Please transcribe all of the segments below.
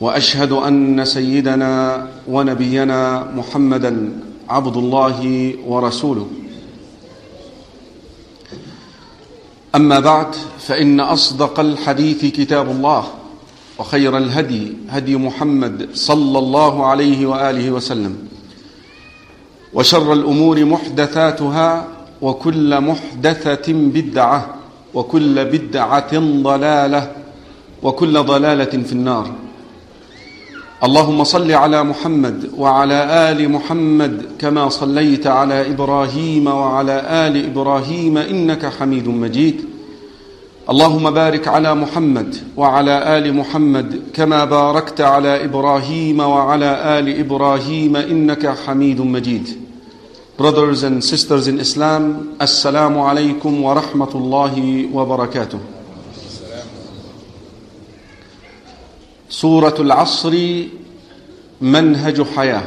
وأشهد أن سيدنا ونبينا محمدا عبد الله ورسوله. أما بعد فإن أصدق الحديث كتاب الله وخير الهدي هدي محمد صلى الله عليه وآله وسلم وشر الأمور محدثاتها وكل محدثة بدعة وكل بدعة ضلالة وكل ضلالة في النار. اللهم صل على محمد وعلى آل محمد كما صليت على إبراهيم وعلى آل إبراهيم إنك حميد مجيد اللهم بارك على محمد وعلى آل محمد كما باركت على إبراهيم وعلى آل إبراهيم إنك حميد مجيد Brothers and sisters in Islam, alaikum wa rahmatullahi wa barakatuh. سورة العصر منهج حياة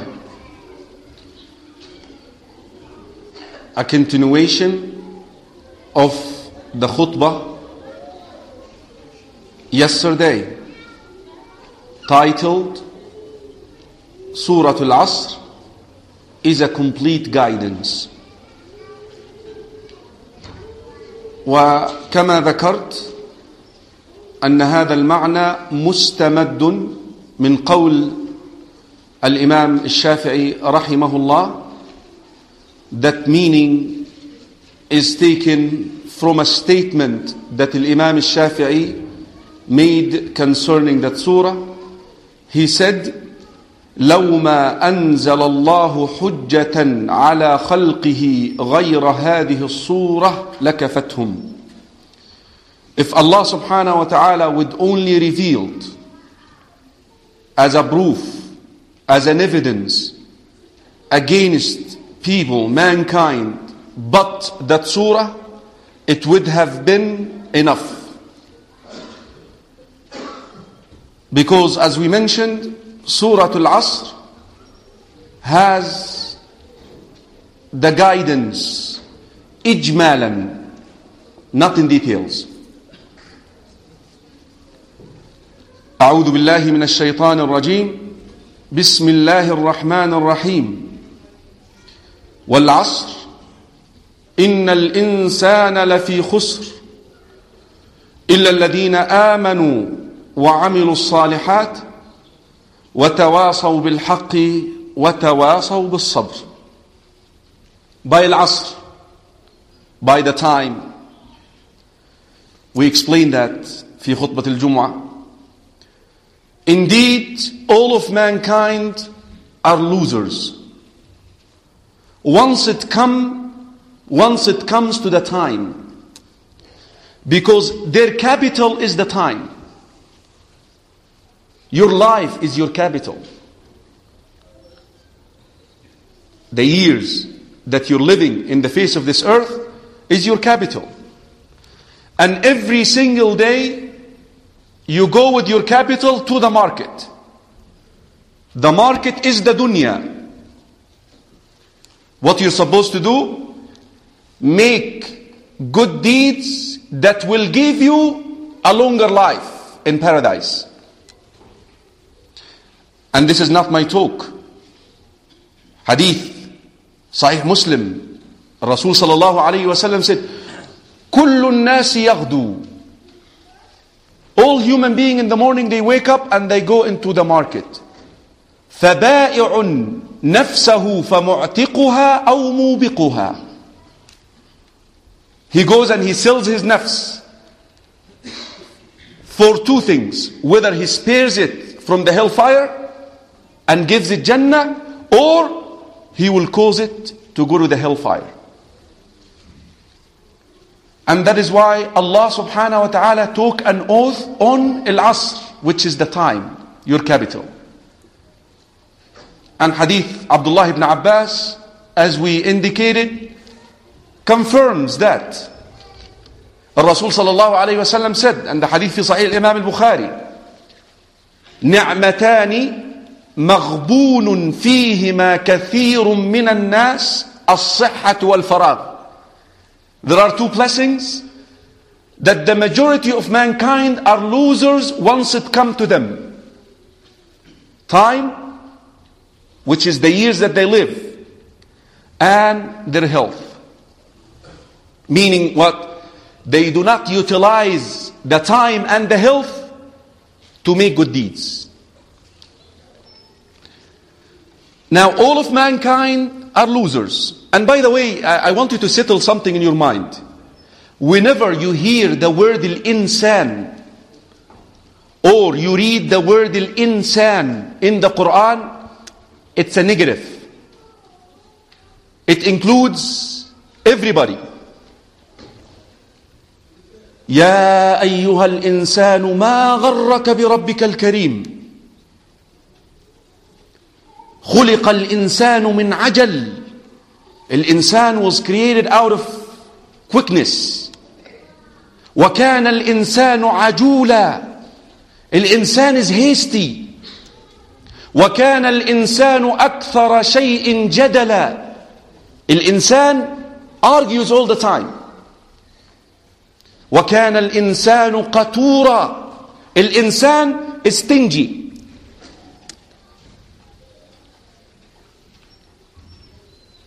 A continuation of the khutbah yesterday titled Surah Al-Asr is a complete guidance وكما ذكرت أن هذا المعنى مستمد من قول الإمام الشافعي رحمه الله that meaning is taken from a statement that Imam al-Shafi'i made concerning that surah he said لو ما أنزل الله حجة على خلقه غير هذه الصورة لكفتهم If Allah subhanahu wa ta'ala would only revealed as a proof, as an evidence against people, mankind, but that surah, it would have been enough. Because as we mentioned, Surah Al-Asr has the guidance, ijmalan, not in details. أعوذ بالله من الشيطان الرجيم بسم الله الرحمن الرحيم. والعصر إن الإنسان لفي خسر. إلا الذين آمنوا وعملوا الصالحات وتواصوا بالحق وتواصوا بالصبر. By العصر by the time. We explained that في خطبة الجمعة. Indeed, all of mankind are losers. Once it come, once it comes to the time, because their capital is the time. Your life is your capital. The years that you're living in the face of this earth is your capital. And every single day you go with your capital to the market. The market is the dunya. What you're supposed to do? Make good deeds that will give you a longer life in paradise. And this is not my talk. Hadith Sahih Muslim, Rasul sallallahu alayhi wa sallam said, كل الناس يغدو All human being in the morning they wake up and they go into the market. فبائع نفسه فمعتقها أو موبقها He goes and he sells his nafs for two things. Whether he spares it from the hellfire and gives it Jannah or he will cause it to go to the hellfire. And that is why Allah subhanahu wa ta'ala took an oath on Al-Asr, which is the time, your capital. And hadith Abdullah ibn Abbas, as we indicated, confirms that. Rasul sallallahu alayhi wa sallam said, and the hadith fi Sahih Imam al-Bukhari, نعمتان مغبون فيهما كثير من الناس الصحة والفراغ there are two blessings that the majority of mankind are losers once it comes to them. Time, which is the years that they live, and their health. Meaning what? They do not utilize the time and the health to make good deeds. Now, all of mankind are losers. And by the way, I, I want you to settle something in your mind. Whenever you hear the word al-insan, or you read the word al-insan in the Quran, it's a negative. It includes everybody. يا أيها الإنسان ما غرك بربك الكريم خلق الإنسان من عجل الإنسان was created out of quickness. وكان الإنسان عجولا. الإنسان is hasty. وكان الإنسان أكثر شيء جدلا. الإنسان argues all the time. وكان الإنسان قتورا. الإنسان stingy.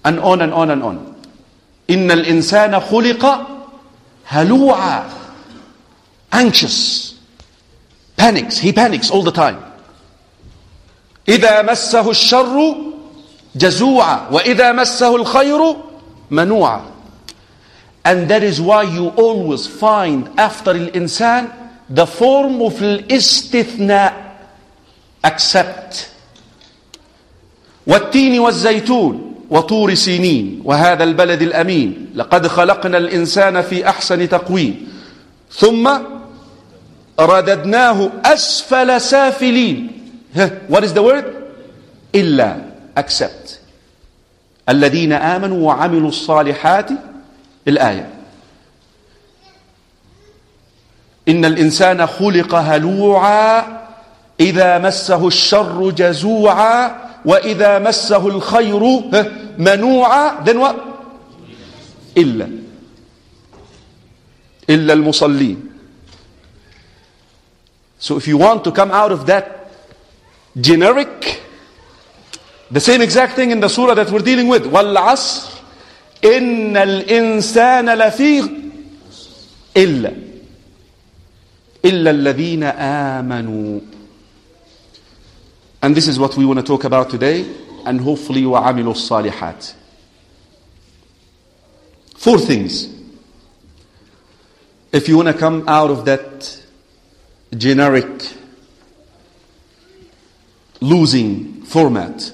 And on and on and on إن الإنسان خلق هلوعا anxious panics he panics all the time إذا مسه الشر جزوعا وإذا مسه الخير منوعا and that is why you always find after الإنسان the form of الاستثناء accept والتين والزيتون وطور سينين وهذا البلد الأمين. لقد خلقنا الإنسان في أحسن تقويم. ثم رددناه أسفل سافلين. What is the word? إلا accept. الذين آمنوا وعملوا الصالحات الآية إن الإنسان خلق هلوعا إذا مسه الشر جزوعا وإذا مسه الخير منوعا what إلا إلا المصلين so if you want to come out of that generic the same exact thing in the surah that we're dealing with والعصر إن الإنسان لفي إلا إلا الذين آمنوا And this is what we want to talk about today and hopefully وعملوا الصالحات Four things if you want to come out of that generic losing format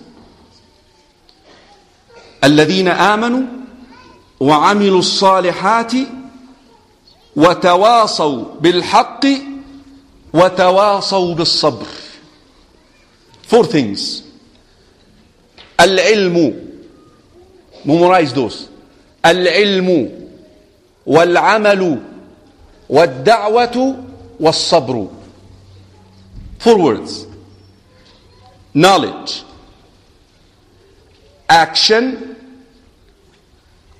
الذين آمنوا وعملوا الصالحات وتواصوا بالحق وتواصوا بالصبر Four things. Al-ilmu. Memorize those. Al-ilmu. Wal-amalu. Wal-da'watu. Wal-sabru. Four words. Knowledge. Action.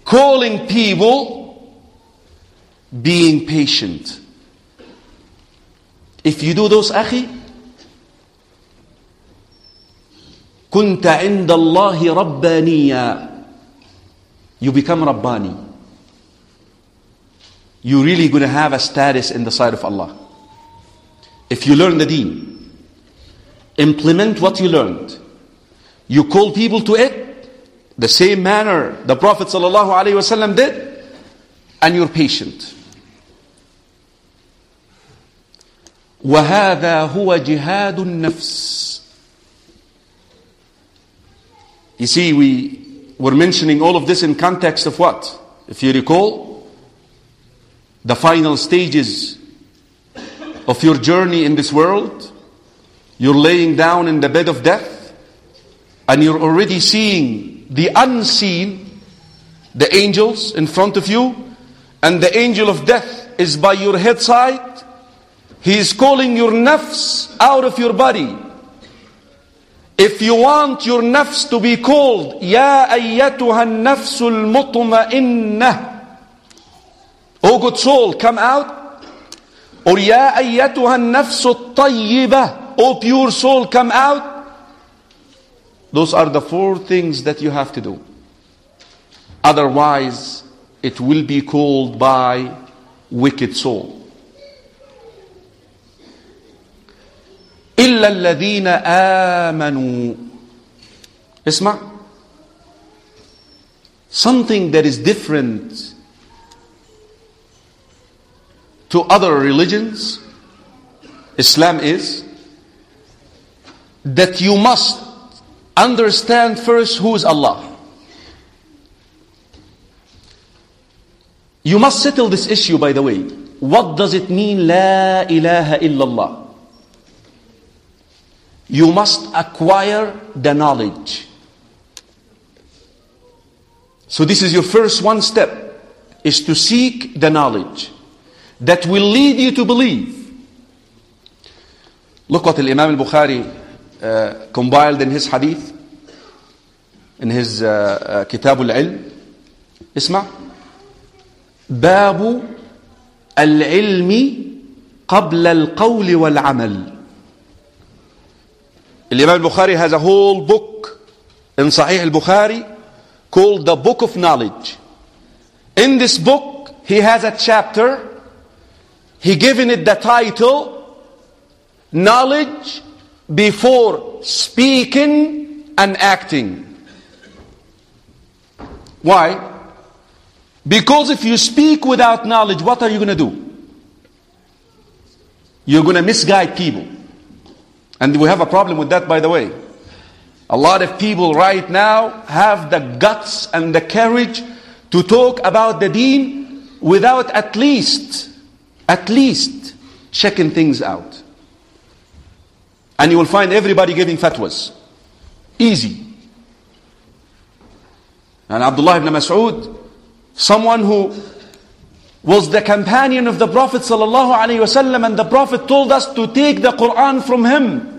Calling people. Being patient. If you do those, akhi, كنت عند الله ربانيا you become Rabbani. You're really going to have a status in the sight of Allah. If you learn the deen, implement what you learned. You call people to it the same manner the Prophet ﷺ did, and you're patient. وهذا هو جهاد النفس You see, we were mentioning all of this in context of what? If you recall, the final stages of your journey in this world, you're laying down in the bed of death, and you're already seeing the unseen, the angels in front of you, and the angel of death is by your head side. He is calling your nafs out of your body. If you want your nafs to be called, Ya ayyatuha nafsul mutma'innah. Oh good soul, come out. Or Ya ayyatuha nafsul tayyibah. Oh pure soul, come out. Those are the four things that you have to do. Otherwise, it will be called by wicked soul. إلا الذين آمنوا اسمع something that is different to other religions Islam is that you must understand first who is Allah you must settle this issue by the way what does it mean la ilaha illallah you must acquire the knowledge. So this is your first one step, is to seek the knowledge that will lead you to believe. Look what Imam al-Bukhari uh, compiled in his hadith, in his uh, uh, Kitab al-Ilm. اسمع باب العلم قبل القول والعمل Imam al-Bukhari has a whole book in Sahih al-Bukhari called the Book of Knowledge. In this book, he has a chapter. He given it the title, Knowledge Before Speaking and Acting. Why? Because if you speak without knowledge, what are you going to do? You're going to misguide people. And we have a problem with that, by the way. A lot of people right now have the guts and the courage to talk about the deen without at least, at least checking things out. And you will find everybody giving fatwas. Easy. And Abdullah ibn Mas'ud, someone who was the companion of the Prophet ﷺ and the Prophet told us to take the Quran from him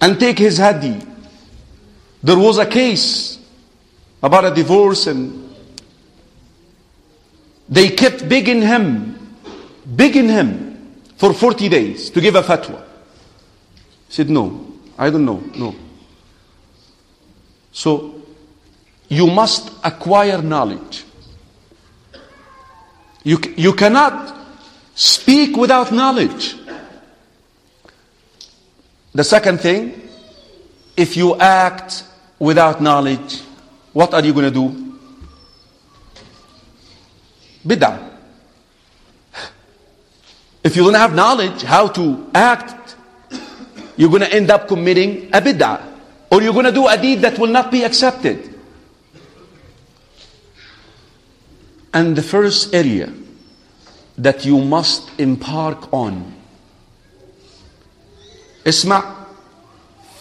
and take his hadi. There was a case about a divorce and they kept begging him, begging him for 40 days to give a fatwa. He said, no, I don't know, no. So, you must acquire knowledge. You, you cannot speak without knowledge. The second thing, if you act without knowledge, what are you going to do? Bid'ah. If you don't have knowledge how to act, you're going to end up committing a bid'ah. Or you're going to do a deed that will not be accepted. And the first area that you must embark on اسمع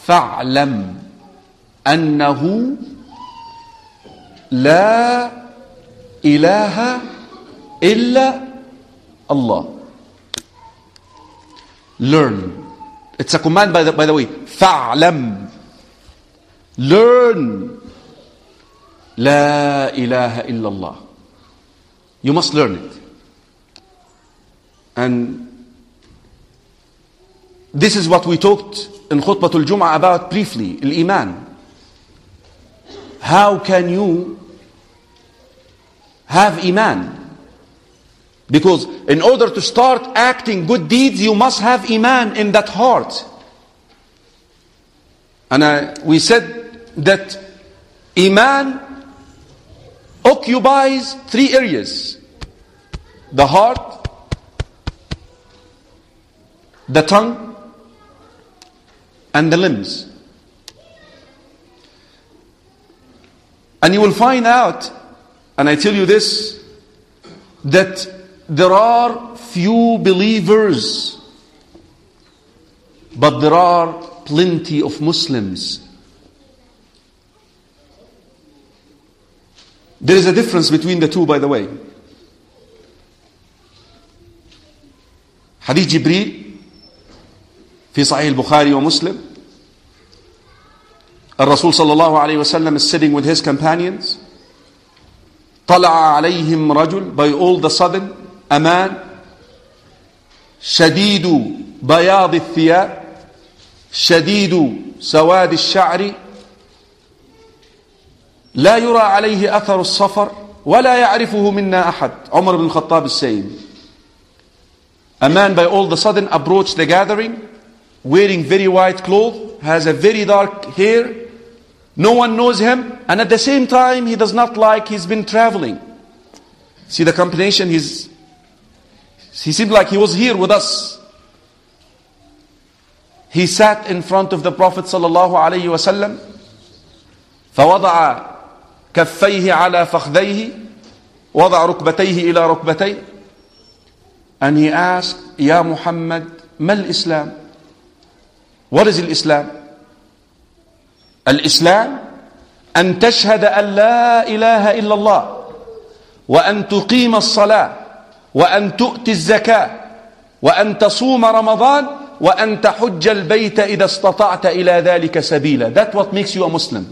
فاعلم انه لا اله الا الله learn it's a command by the, by the way فاعلم learn لا اله الا الله you must learn it and This is what we talked in Khutbatul Jum'ah about briefly, Iman. How can you have iman. Because in order to start acting good deeds, you must have iman in that heart. And uh, we said that iman occupies three areas the heart, the tongue, and the limbs. And you will find out, and I tell you this, that there are few believers, but there are plenty of Muslims. There is a difference between the two, by the way. Hadith Jibreel في صحيح البخاري ومسلم. الرسول صلى الله عليه وسلم is sitting with his companions. طلع عليهم رجل by all the sudden a man. شديد بياض الثياب. شديد سواد الشعر. لا يرى عليه أثر الصفر ولا يعرفه منا أحد. عمر بن الخطاب السيد. A man by all a sudden approached the gathering. wearing very white clothes, has a very dark hair. No one knows him, and at the same time, he does not like he's been traveling. See the combination? He's, he seemed like he was here with us. He sat in front of the Prophet sallallahu alaihi wasallam. فوضع كفيه على فخذيه وضع ركبتيه إلى ركبتيه and he asked يا محمد ما الإسلام what is الإسلام الإسلام أن تشهد أن لا إله إلا الله وأن تقيم الصلاة وأن تؤتي الزكاة وأن تصوم رمضان وأن تحج البيت إذا استطعت إلى ذلك سبيلا That's what makes you a Muslim.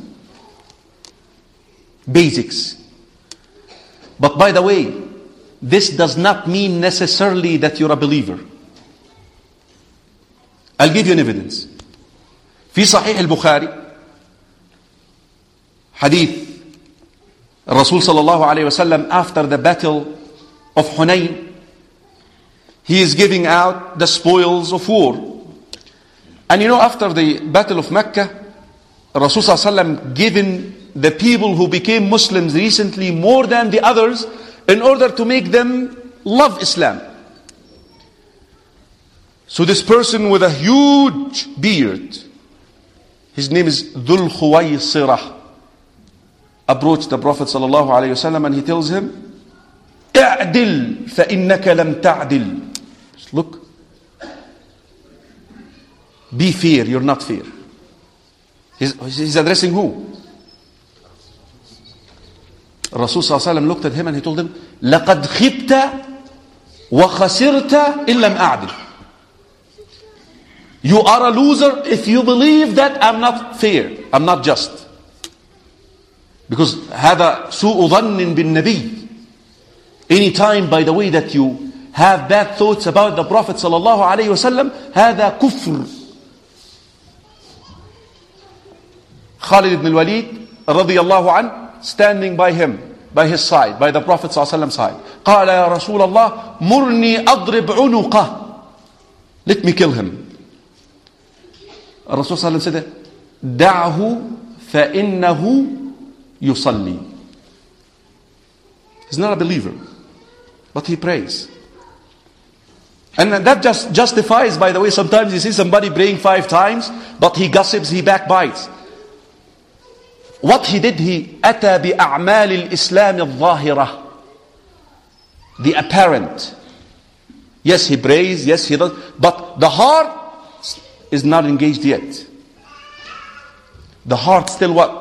Basics. But by the way this does not mean necessarily that you're a believer. I'll give you an evidence في صحيح البخاري حديث الرسول صلى الله عليه وسلم after the battle of Hunayn he is giving out the spoils of war and you know after the battle of Mecca Rasul صلى الله عليه وسلم given the people who became Muslims recently more than the others in order to make them love Islam so this person with a huge beard his name is Dhul Khuwaysirah approached the Prophet sallallahu alaihi wasallam and he tells him اعدل فإنك لم تعدل look be fair you're not fair he's, he's addressing who الرسول صلى الله عليه وسلم looked at him and he told him لقد خبت وخسرت إن لم أعدل you are a loser if you believe that I'm not fair I'm not just because هذا سوء ظن بالنبي any time by the way that you have bad thoughts about the Prophet صلى الله عليه وسلم هذا كفر Khalid ibn al-Walid رضي الله عنه standing by him by his side by the Prophet صلى الله عليه وسلم side قال يا رسول الله مرني أضرب عنقه let me kill him الرسول صلى الله عليه وسلم said دعه فإنه يصلي he's not a believer but he prays and that just justifies by the way sometimes you see somebody praying five times but he gossips he backbites what he did he أتى بأعمال الإسلام الظاهرة the apparent yes he prays yes he does but the heart is not engaged yet the heart still what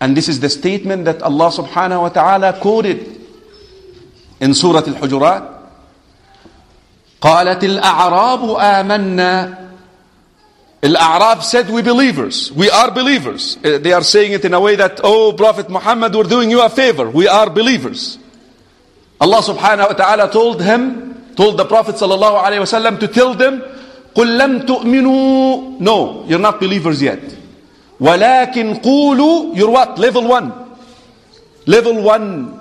and this is the statement that Allah subhanahu wa ta'ala quoted in Surah Al-Hujurat. قالت الأعراب آمنا الأعراب said we believers we are believers they are saying it in a way that oh Prophet Muhammad we're doing you a favor we are believers Allah subhanahu wa ta'ala told him told the Prophet sallallahu alayhi wasallam to tell them قل لم تؤمنوا no you're not believers yet ولكن قولوا you're what level one level one.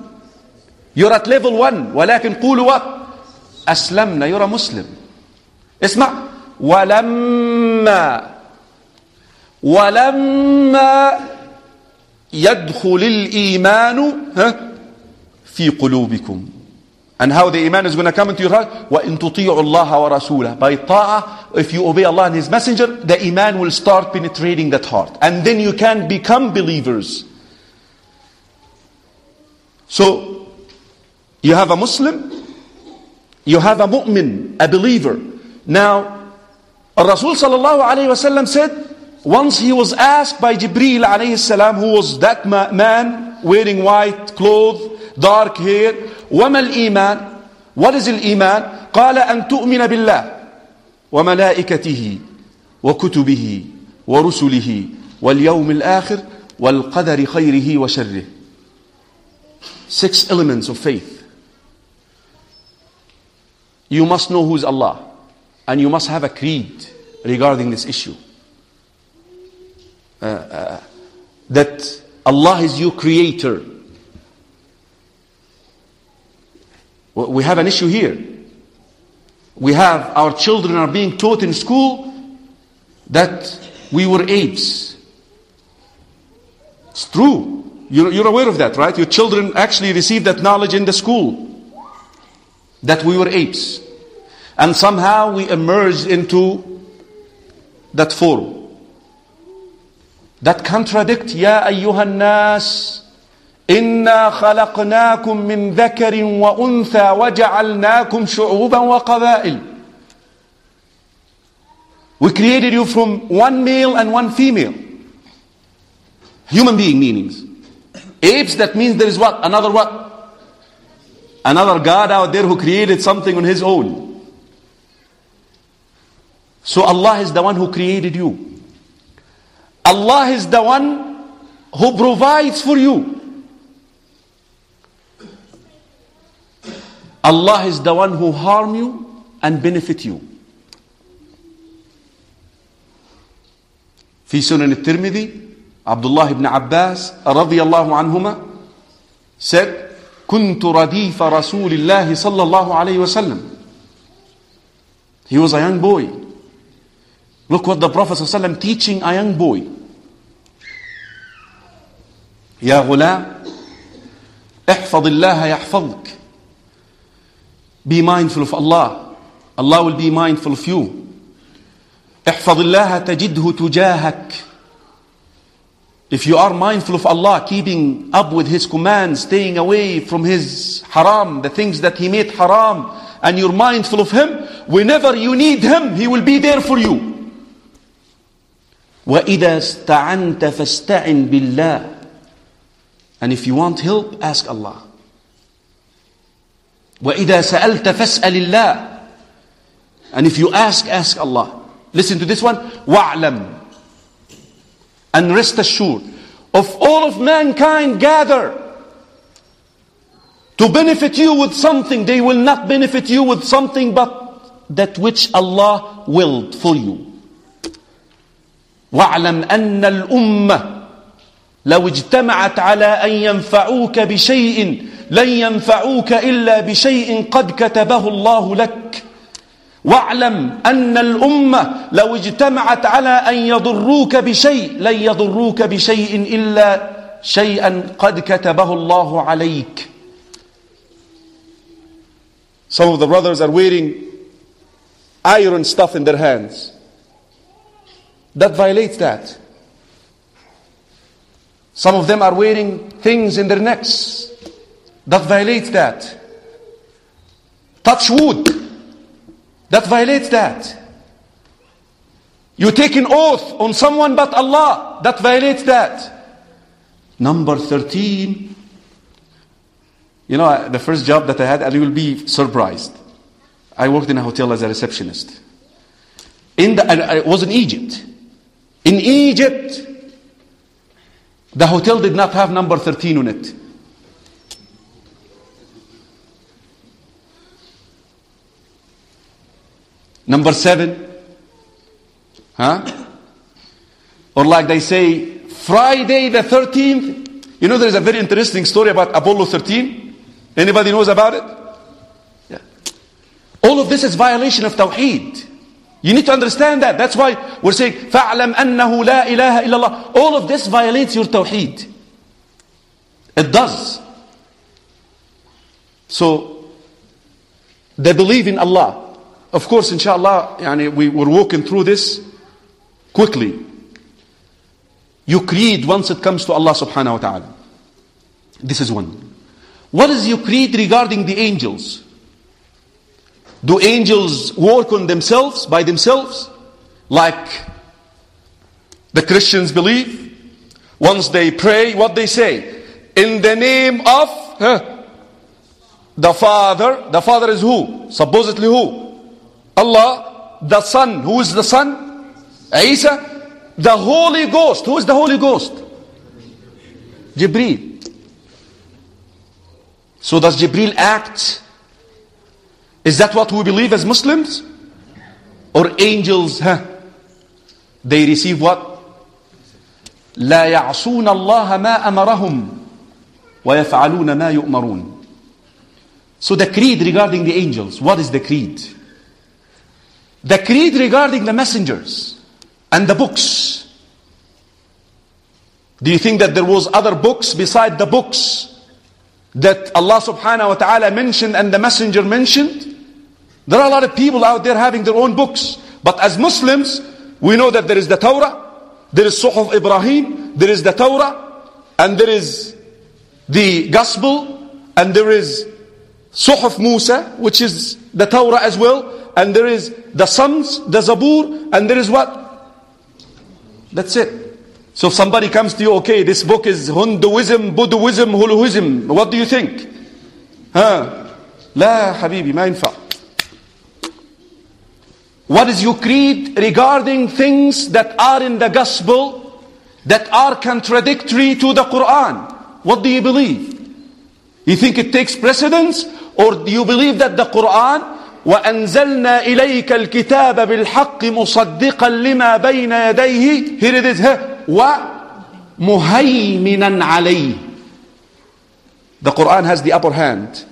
You're at level one. ولكن قولوا what? أسلمنا. You're a Muslim. اسمع. ولما ولما يدخل الإيمان في قلوبكم and how the iman is going to come into your heart وإن تطيعوا الله ورسوله by ta'ah if you obey Allah and his messenger the iman will start penetrating that heart and then you can become believers so you have a Muslim you have a mu'min a believer now Rasul sallallahu alayhi wasallam said once he was asked by Jibreel alayhi salam who was that man wearing white clothes dark hair وما الإيمان What is الإيمان قال أن تؤمن بالله وملائكته وكتبه ورسله واليوم الآخر والقدر خيره وشره Six elements of faith. You must know who is Allah and you must have a creed regarding this issue. Uh, uh, that Allah is your creator We have an issue here. We have our children are being taught in school that we were apes. It's true. You're, you're aware of that, right? Your children actually receive that knowledge in the school that we were apes. And somehow we emerged into that form. That contradict, Ya ayyuhan nas, إنا خلقناكم من ذكر وأنثى وجعلناكم شعوبا وقبائل We created you from one male and one female. Human being meanings. Apes, that means there is what? Another what? Another God out there who created something on his own. So Allah is the one who created you. Allah is the one who provides for you. Allah is the one who harm you and benefit you. في سنن الترمذي عبد الله بن عباس رضي الله عنهما said كنت رديف رسول الله صلى الله عليه وسلم He was a young boy. Look what the Prophet ﷺ teaching a young boy. يا غلام احفظ الله يحفظك Be mindful of Allah. Allah will be mindful of you. احفظ الله تجده تجاهك. If you are mindful of Allah, keeping up with His commands, staying away from His haram, the things that He made haram, and you're mindful of Him, whenever you need Him, He will be there for you. وَإِذَا اسْتَعَنْتَ فَاسْتَعِنْ بِاللَّهِ And if you want help, ask Allah. وإذا سألت فاسأل الله and if you ask ask Allah listen to this one وَعْلَمْ and rest assured of all of mankind gather to benefit you with something they will not benefit you with something but that which Allah willed for you واعلم أن الأمة لو اجتمعت على أن ينفعوك بشيء لن ينفعوك إلا بشيء قد كتبه الله لك واعلم أن الأمة لو اجتمعت على أن يضروك بشيء لن يضروك بشيء إلا شيئا قد كتبه الله عليك Some of the brothers are wearing iron stuff in their hands. That violates that. Some of them are wearing things in their necks that violates that. Touch wood, that violates that. You take an oath on someone but Allah, that violates that. Number 13. You know, the first job that I had, and you will be surprised. I worked in a hotel as a receptionist. In the, I was in Egypt. In Egypt, the hotel did not have number 13 on it. Number seven, huh? Or like they say, Friday the 13th You know, there's a very interesting story about Apollo 13. Anybody knows about it? Yeah. All of this is violation of Tawheed. You need to understand that. That's why we're saying, فَاعْلَمْ أَنَّهُ لَا إِلَهَ إِلَّا اللَّهِ All of this violates your Tawheed. It does. So, they believe in Allah. Of course, inshallah, yani we, we're walking through this quickly. You creed once it comes to Allah subhanahu wa ta'ala. This is one. What is your creed regarding the angels? Do angels work on themselves, by themselves? Like the Christians believe? Once they pray, what they say? In the name of huh, the Father. The Father is who? Supposedly who? Allah. The Son. Who is the Son? Isa. The Holy Ghost. Who is the Holy Ghost? Jibreel. So does Jibreel act? Is that what we believe as Muslims? Or angels, huh? They receive what? لا يعصون الله ما أمرهم ويفعلون ما يؤمرون So the creed regarding the angels, what is the creed? The creed regarding the messengers and the books. Do you think that there was other books beside the books that Allah subhanahu wa ta'ala mentioned and the messenger mentioned? There are a lot of people out there having their own books. But as Muslims, we know that there is the Torah, there is Suhuf Ibrahim, there is the Torah, and there is the Gospel, and there is Suhuf Musa, which is the Torah as well, and there is the Psalms, the Zabur, and there is what? That's it. So if somebody comes to you, okay, this book is Hinduism, Buddhism, Huluism. What do you think? Huh? لا حبيبي ما ينفع. What is your creed regarding things that are in the gospel that are contradictory to the Quran? What do you believe? You think it takes precedence or do you believe that the Quran وأنزلنا إليك الكتاب بالحق مصدقا لما بين يديه here it is ومهيمنا عليه The Quran has the upper hand.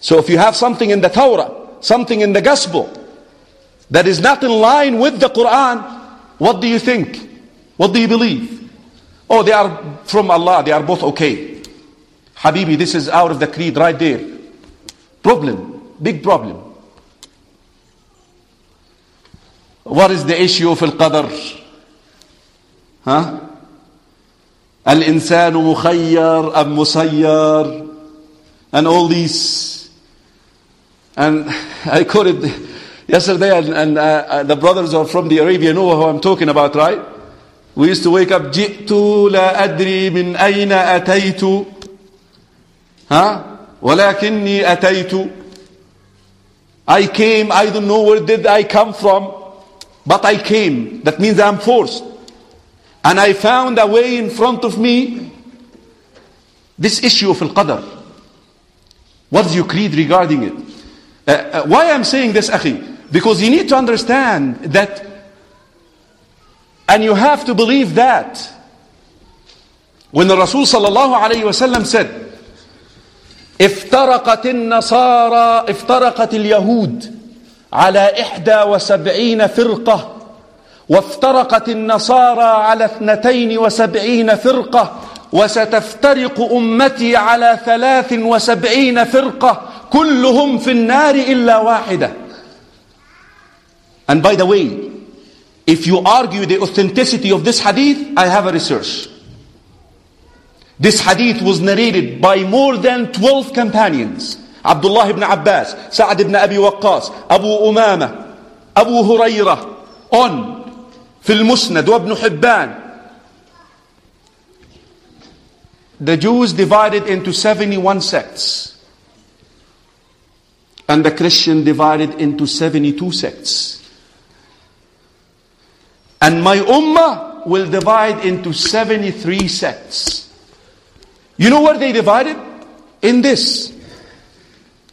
So if you have something in the Torah, something in the Gospel that is not in line with the Quran, what do you think? What do you believe? Oh, they are from Allah, they are both okay. Habibi, this is out of the creed right there. Problem. Big problem. What is the issue of al-qadr? Huh? الإنسان مخير أم مسير and all these and I quoted yesterday and, and uh, the brothers are from the Arabia know who I'm talking about right we used to wake up جئت لا أدري من أين أتيت ها ولكني أتيت I came, I don't know where did I come from, but I came. That means I'm forced. And I found a way in front of me. This issue of al-qadr. What is your creed regarding it? Uh, uh, why I'm saying this, akhi? Because you need to understand that, and you have to believe that. When the Rasul sallallahu alayhi wa said, افترقت النصارى افترقت اليهود على إحدى وسبعين فرقة وافترقت النصارى على اثنتين وسبعين فرقة وستفترق أمتي على ثلاث وسبعين فرقة كلهم في النار إلا واحدة And by the way, if you argue the authenticity of this hadith, I have a research. This hadith was narrated by more than 12 companions. Abdullah ibn Abbas, Sa'ad ibn Abi Waqqas, Abu Umama, Abu Hurairah, on, في المسند وابن حبان. The Jews divided into 71 sects. And the Christian divided into 72 sects. And my ummah will divide into 73 sects. You know where they divided? In this.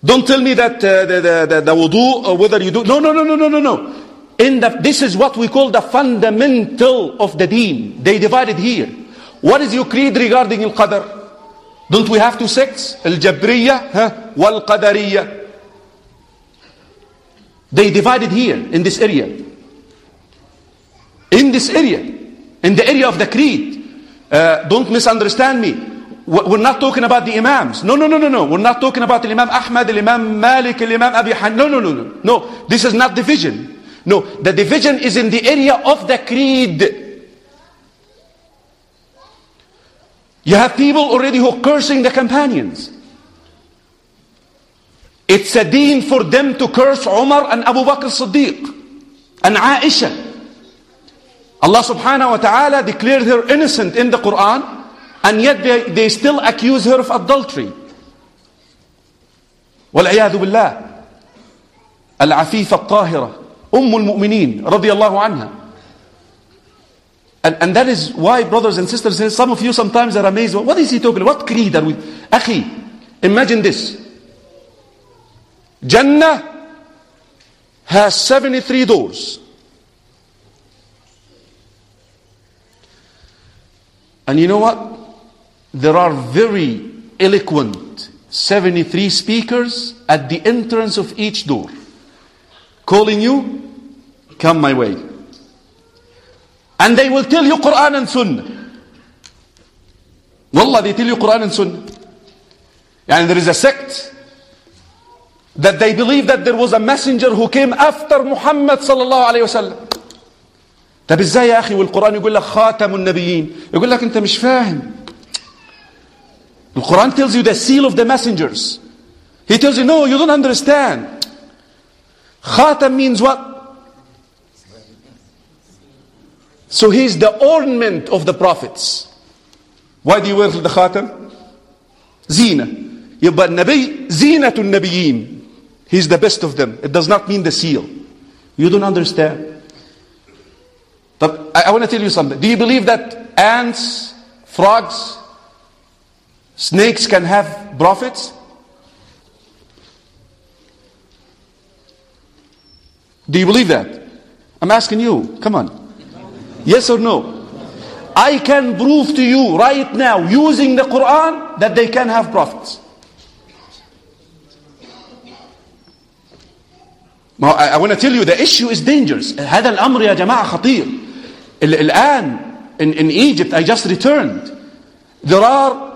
Don't tell me that uh, the, the, the, the wudu or whether you do. No, no, no, no, no, no, no. In the, this is what we call the fundamental of the deen. They divided here. What is your creed regarding Al-Qadr? Don't we have two sects? Al-Jabriya huh? wal-Qadariya. They divided here in this area. In this area. In the area of the creed. Uh, don't misunderstand me. We're not talking about the Imams. No, no, no, no, no. We're not talking about Imam Ahmad, Imam Malik, Imam Abi Han. No, no, no, no. No, this is not division. No, the division is in the area of the creed. You have people already who are cursing the companions. It's a deen for them to curse Umar and Abu Bakr Siddiq and Aisha. Allah subhanahu wa ta'ala declared her innocent in the Quran and yet they, they still accuse her of adultery. والعياذ بالله العفيفة الطاهرة أم المؤمنين رضي الله عنها and, and that is why, brothers and sisters, some of you sometimes are amazed. What is he talking about? What creed are we? Akhi, imagine this. Jannah has 73 doors. And you know what? There are very eloquent 73 speakers at the entrance of each door, calling you, come my way. And they will tell you Quran and Sunnah. Wallah, they tell you Quran and Sunnah. And there is a sect that they believe that there was a messenger who came after Muhammad sallallahu alayhi wasallam. طب ازاي يا اخي والقران يقول لك خاتم النبيين يقول لك انت مش فاهم القران tells you the seal of the messengers he tells you no you don't understand خاتم means what So he's the ornament of the prophets. Why do you wear the khatam? Zina. يبقى النبي زينة النبيين. He's the best of them. It does not mean the seal. You don't understand. But I, I want to tell you something. Do you believe that ants, frogs, snakes can have prophets? Do you believe that? I'm asking you. Come on. Yes or no? I can prove to you right now using the Quran that they can have prophets. I, I want to tell you the issue is dangerous. هذا الأمر يا جماعة خطير. الآن in, in Egypt I just returned. There are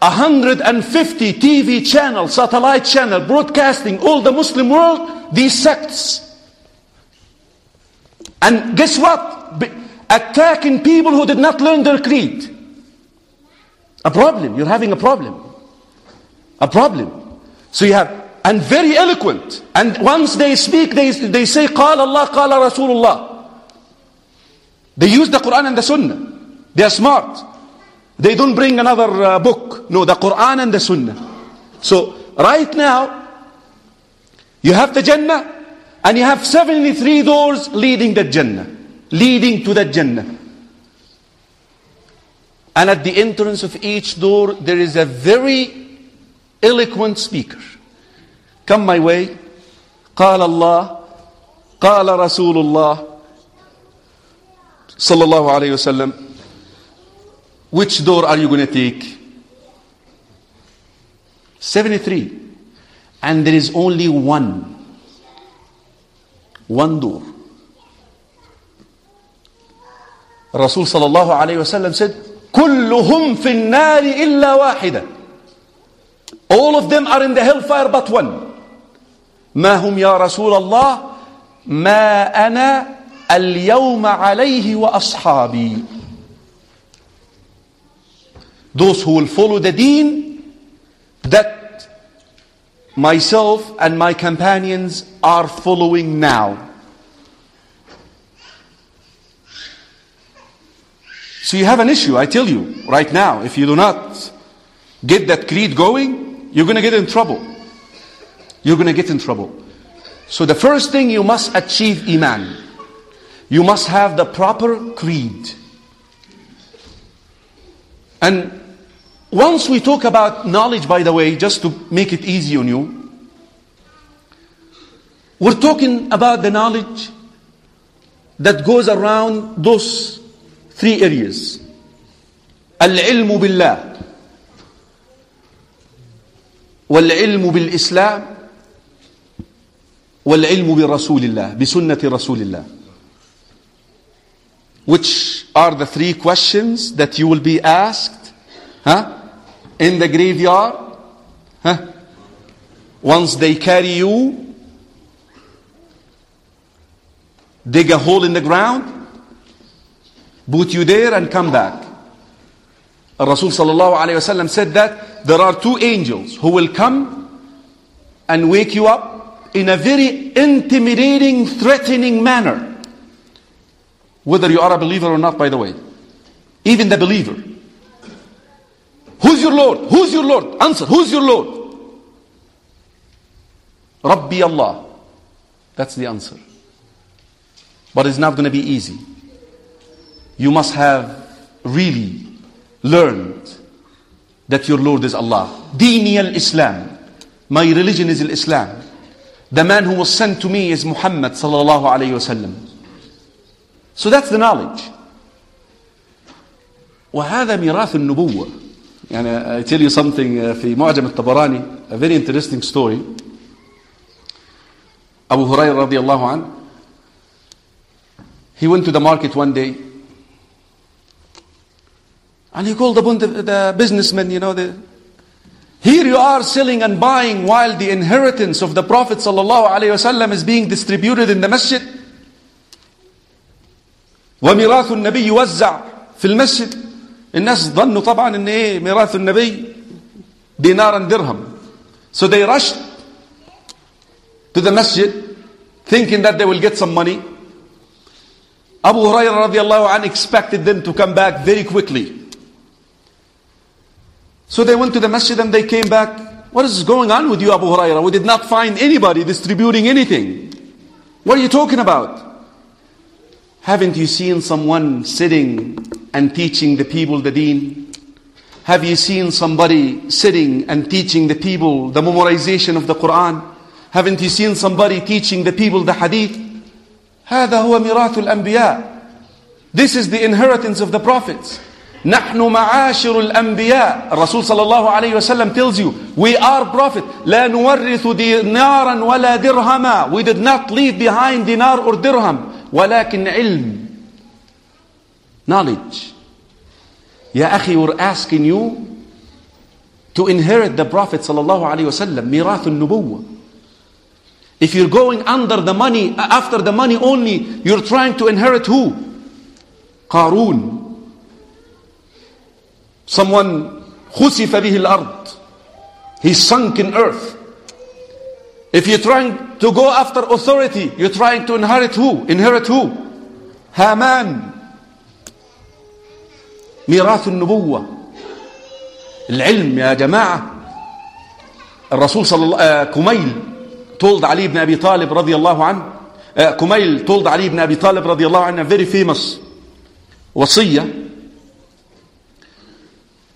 150 TV channels, satellite channel, broadcasting all the Muslim world, these sects. And guess what? attacking people who did not learn their creed. A problem. You're having a problem. A problem. So you have, and very eloquent. And once they speak, they, they say, قال Allah, قال Rasulullah. They use the Quran and the Sunnah. They are smart. They don't bring another uh, book. No, the Quran and the Sunnah. So right now, you have the Jannah and you have 73 doors leading the Jannah leading to the Jannah. And at the entrance of each door, there is a very eloquent speaker. Come my way. قال الله قال رسول الله صلى الله عليه وسلم Which door are you going to take? 73. And there is only one. One door. Rasul sallallahu alayhi wasallam said, كلهم في النار إلا واحدة. All of them are in the hellfire but one. ما هم يا رسول الله ما أنا those who will follow the deen, that myself and my companions are following now. So you have an issue, I tell you, right now. If you do not get that creed going, you're going to get in trouble. You're going to get in trouble. So the first thing you must achieve Iman You must have the proper creed. And once we talk about knowledge, by the way, just to make it easy on you, we're talking about the knowledge that goes around those Three areas. العلم بالله والعلم بالإسلام والعلم برسول الله بسنة رسول الله which are the three questions that you will be asked huh, in the graveyard huh, once they carry you dig a hole in the ground put you there and come back Rasul sallallahu said that there are two angels who will come and wake you up in a very intimidating, threatening manner. Whether you are a believer or not, by the way. Even the believer. Who's your Lord? Who's your Lord? Answer. Who's your Lord? Rabbi Allah. That's the answer. But it's not going to be easy. You must have really learned that your Lord is Allah. Dini al-Islam. My religion is Islam. The man who was sent to me is Muhammad sallallahu alayhi wasallam. So that's the knowledge. وهذا ميراث النبوة. يعني I tell you something uh, في معجم الطبراني a very interesting story. Abu Hurairah رضي الله عنه he went to the market one day and he called upon the, the businessman, you know, the, here you are selling and buying while the inheritance of the Prophet ﷺ is being distributed in the masjid. وميراث النبي يوزع في المسجد الناس ظنوا طبعا ان ايه ميراث النبي دينارا درهم so they rushed to the masjid thinking that they will get some money Abu Hurairah radiallahu anh expected them to come back very quickly so they went to the masjid and they came back. What is going on with you, Abu Hurairah? We did not find anybody distributing anything. What are you talking about? Haven't you seen someone sitting and teaching the people the deen? Have you seen somebody sitting and teaching the people the memorization of the Quran? Haven't you seen somebody teaching the people the hadith? هذا هو ميراث الأنبياء. This is the inheritance of the prophets. نحن معاشر الأنبياء الرسول صلى الله عليه وسلم tells you we are prophet لا نورث دينارا ولا درهما we did not leave behind dinar or dirham ولكن علم knowledge يا أخي we're asking you to inherit the prophet صلى الله عليه وسلم ميراث النبوة if you're going under the money after the money only you're trying to inherit who قارون Someone خسف به الأرض. He's sunk in earth. If you're trying to go after authority, you're trying to inherit who? Inherit who? Haman. ميراث النبوة. العلم يا جماعة. الرسول صلى الله uh, كميل told علي بن أبي طالب رضي الله عنه uh, كميل told علي بن أبي طالب رضي الله عنه very famous وصية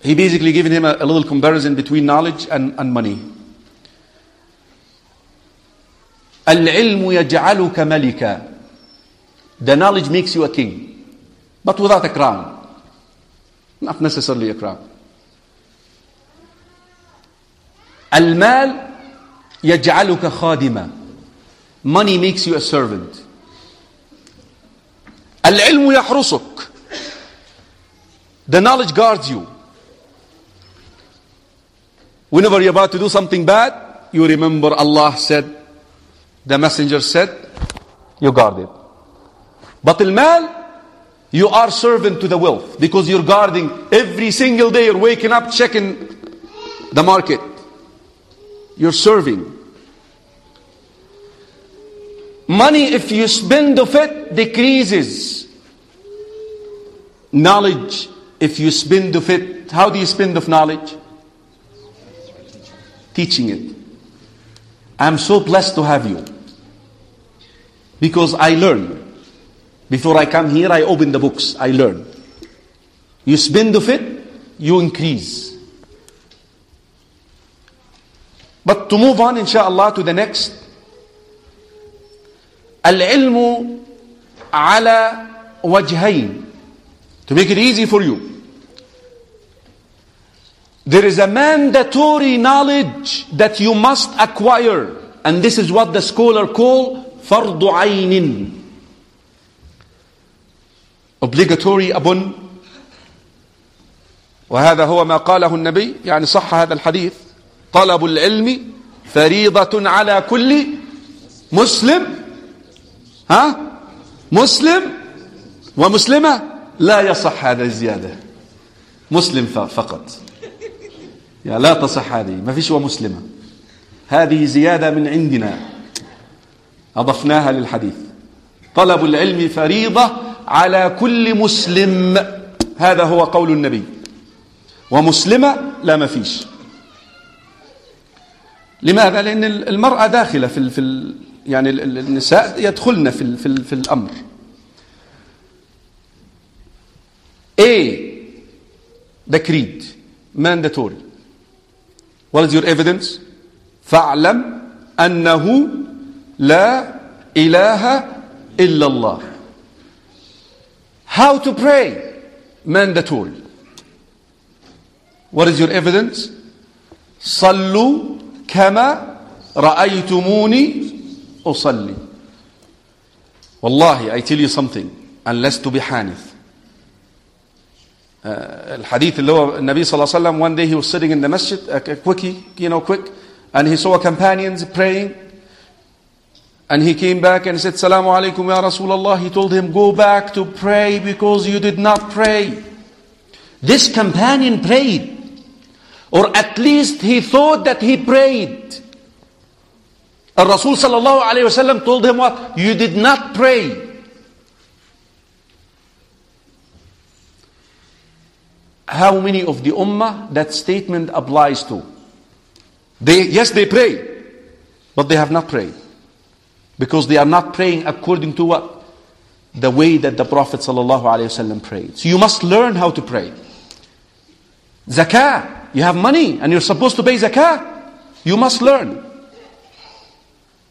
he basically given him a, a little comparison between knowledge and, and money. العلم يجعلك ملكا. The knowledge makes you a king, but without a crown. Not necessarily a crown. المال يجعلك خادما. Money makes you a servant. العلم يحرسك. The knowledge guards you. Whenever you're about to do something bad, you remember Allah said, the messenger said, you guard it. But al-mal, you are servant to the wealth because you're guarding every single day, you're waking up, checking the market. You're serving. Money, if you spend of it, decreases. Knowledge, if you spend of it, how do you spend of knowledge? teaching it. I'm so blessed to have you. Because I learn. Before I come here, I open the books, I learn. You spend of it, you increase. But to move on, inshallah, to the next. العلم على وجهين. To make it easy for you. There is a mandatory knowledge that you must acquire. And this is what the scholar call فرض عين. Obligatory upon وهذا هو ما قاله النبي. يعني صح هذا الحديث. طلب العلم فريضة على كل مسلم. ها؟ مسلم ومسلمة. لا يصح هذا الزيادة. مسلم فقط. يعني لا تصح هذه ما فيش ومسلمة هذه زيادة من عندنا. أضفناها للحديث. طلب العلم فريضة على كل مسلم. هذا هو قول النبي. ومسلمة لا ما فيش. لماذا؟ لأن المرأة داخلة في في يعني النساء يدخلن في في, في الأمر. A. The creed. Mandatory. what is your evidence فاعلم أنه لا إله إلا الله how to pray mandatory what is your evidence صلوا كما رأيتموني أصلي والله I tell you something unless to be حانث uh, الحديث اللي هو النبي صلى الله عليه وسلم one day he was sitting in the masjid a, a quickie you know quick and he saw companions praying and he came back and said salamu alaikum ya Rasulullah he told him go back to pray because you did not pray this companion prayed or at least he thought that he prayed. Rasul sallallahu alayhi wasallam told him what? You did not pray. How many of the ummah that statement applies to? They, yes, they pray, but they have not prayed. Because they are not praying according to what? The way that the Prophet wasallam prayed. So you must learn how to pray. Zakah. You have money and you're supposed to pay zakah. You must learn.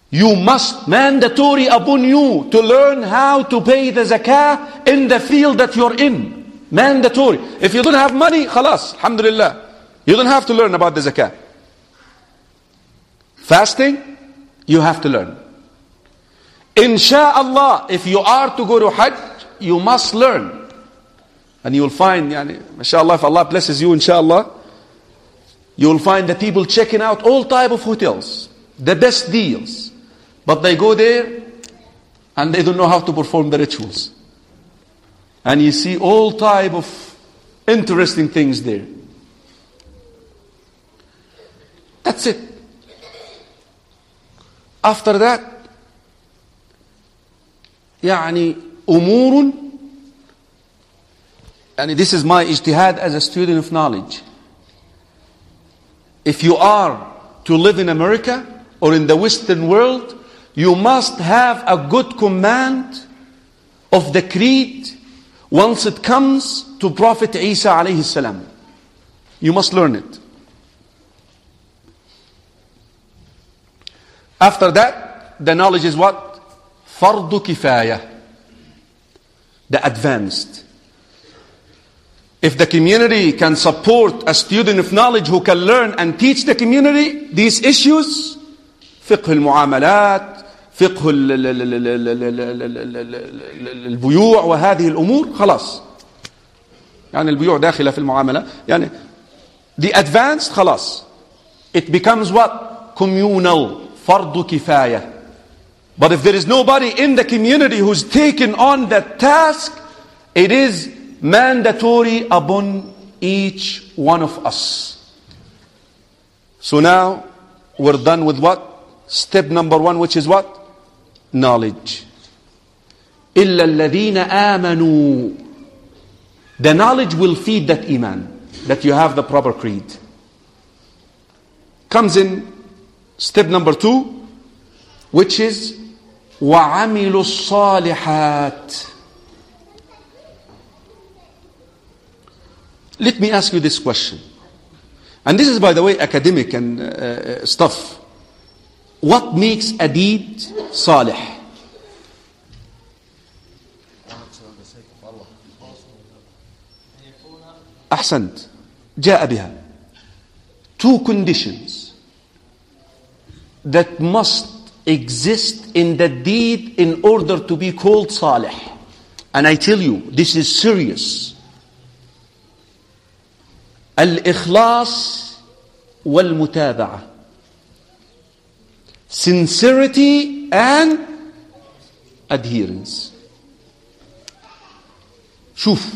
You must, mandatory upon you to learn how to pay the zakah in the field that you're in. Mandatory. If you don't have money, khalas, alhamdulillah. You don't have to learn about the zakah. Fasting, you have to learn. Insha'Allah, if you are to go to Hajj, you must learn. And you will find, yani, mashallah, if Allah blesses you, inshallah, you will find the people checking out all type of hotels, the best deals. But they go there and they don't know how to perform the rituals. And you see all type of interesting things there. That's it. After that, يعني أمور يعني this is my ijtihad as a student of knowledge. If you are to live in America or in the Western world, you must have a good command of the creed once it comes to Prophet Isa alayhi salam, you must learn it. After that, the knowledge is what? Fardu kifaya. The advanced. If the community can support a student of knowledge who can learn and teach the community these issues, fiqh al-mu'amalat, فقه البيوع وهذه الأمور خلاص. يعني البيوع داخلة في المعاملة. يعني the advanced خلاص. It becomes what? Communal. فرض كفاية. But if there is nobody in the community who's taken on that task, it is mandatory upon each one of us. So now we're done with what? Step number one, which is what? Knowledge. إلا الذين آمنوا The knowledge will feed that iman, that you have the proper creed. Comes in step number two, which is وعملوا الصالحات Let me ask you this question. And this is, by the way, academic and uh, uh, stuff. What makes a deed salih? أحسنت جاء بها two conditions that must exist in the deed in order to be called salih. And I tell you, this is serious. الإخلاص والمتابعة sincerity and adherence شوف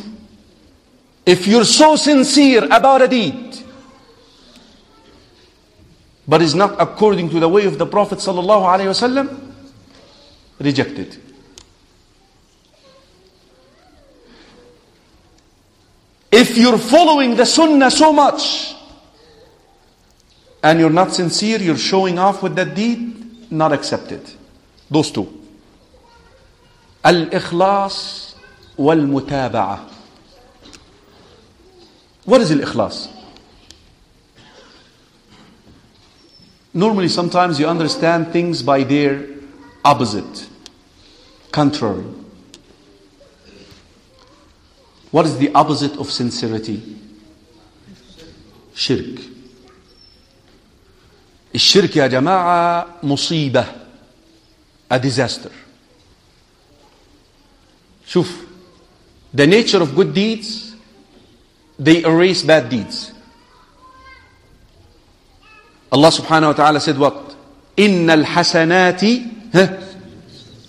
if you're so sincere about a deed but is not according to the way of the Prophet sallallahu alaihi wasallam rejected if you're following the sunnah so much and you're not sincere, you're showing off with that deed, not accepted. Those two. Al-ikhlas wal-mutaba'ah. What is al-ikhlas? Normally, sometimes you understand things by their opposite, contrary. What is the opposite of sincerity? Shirk. الشرك يا جماعة مصيبة. A disaster. شوف the nature of good deeds they erase bad deeds. الله سبحانه وتعالى سيد وقت إن الحسنات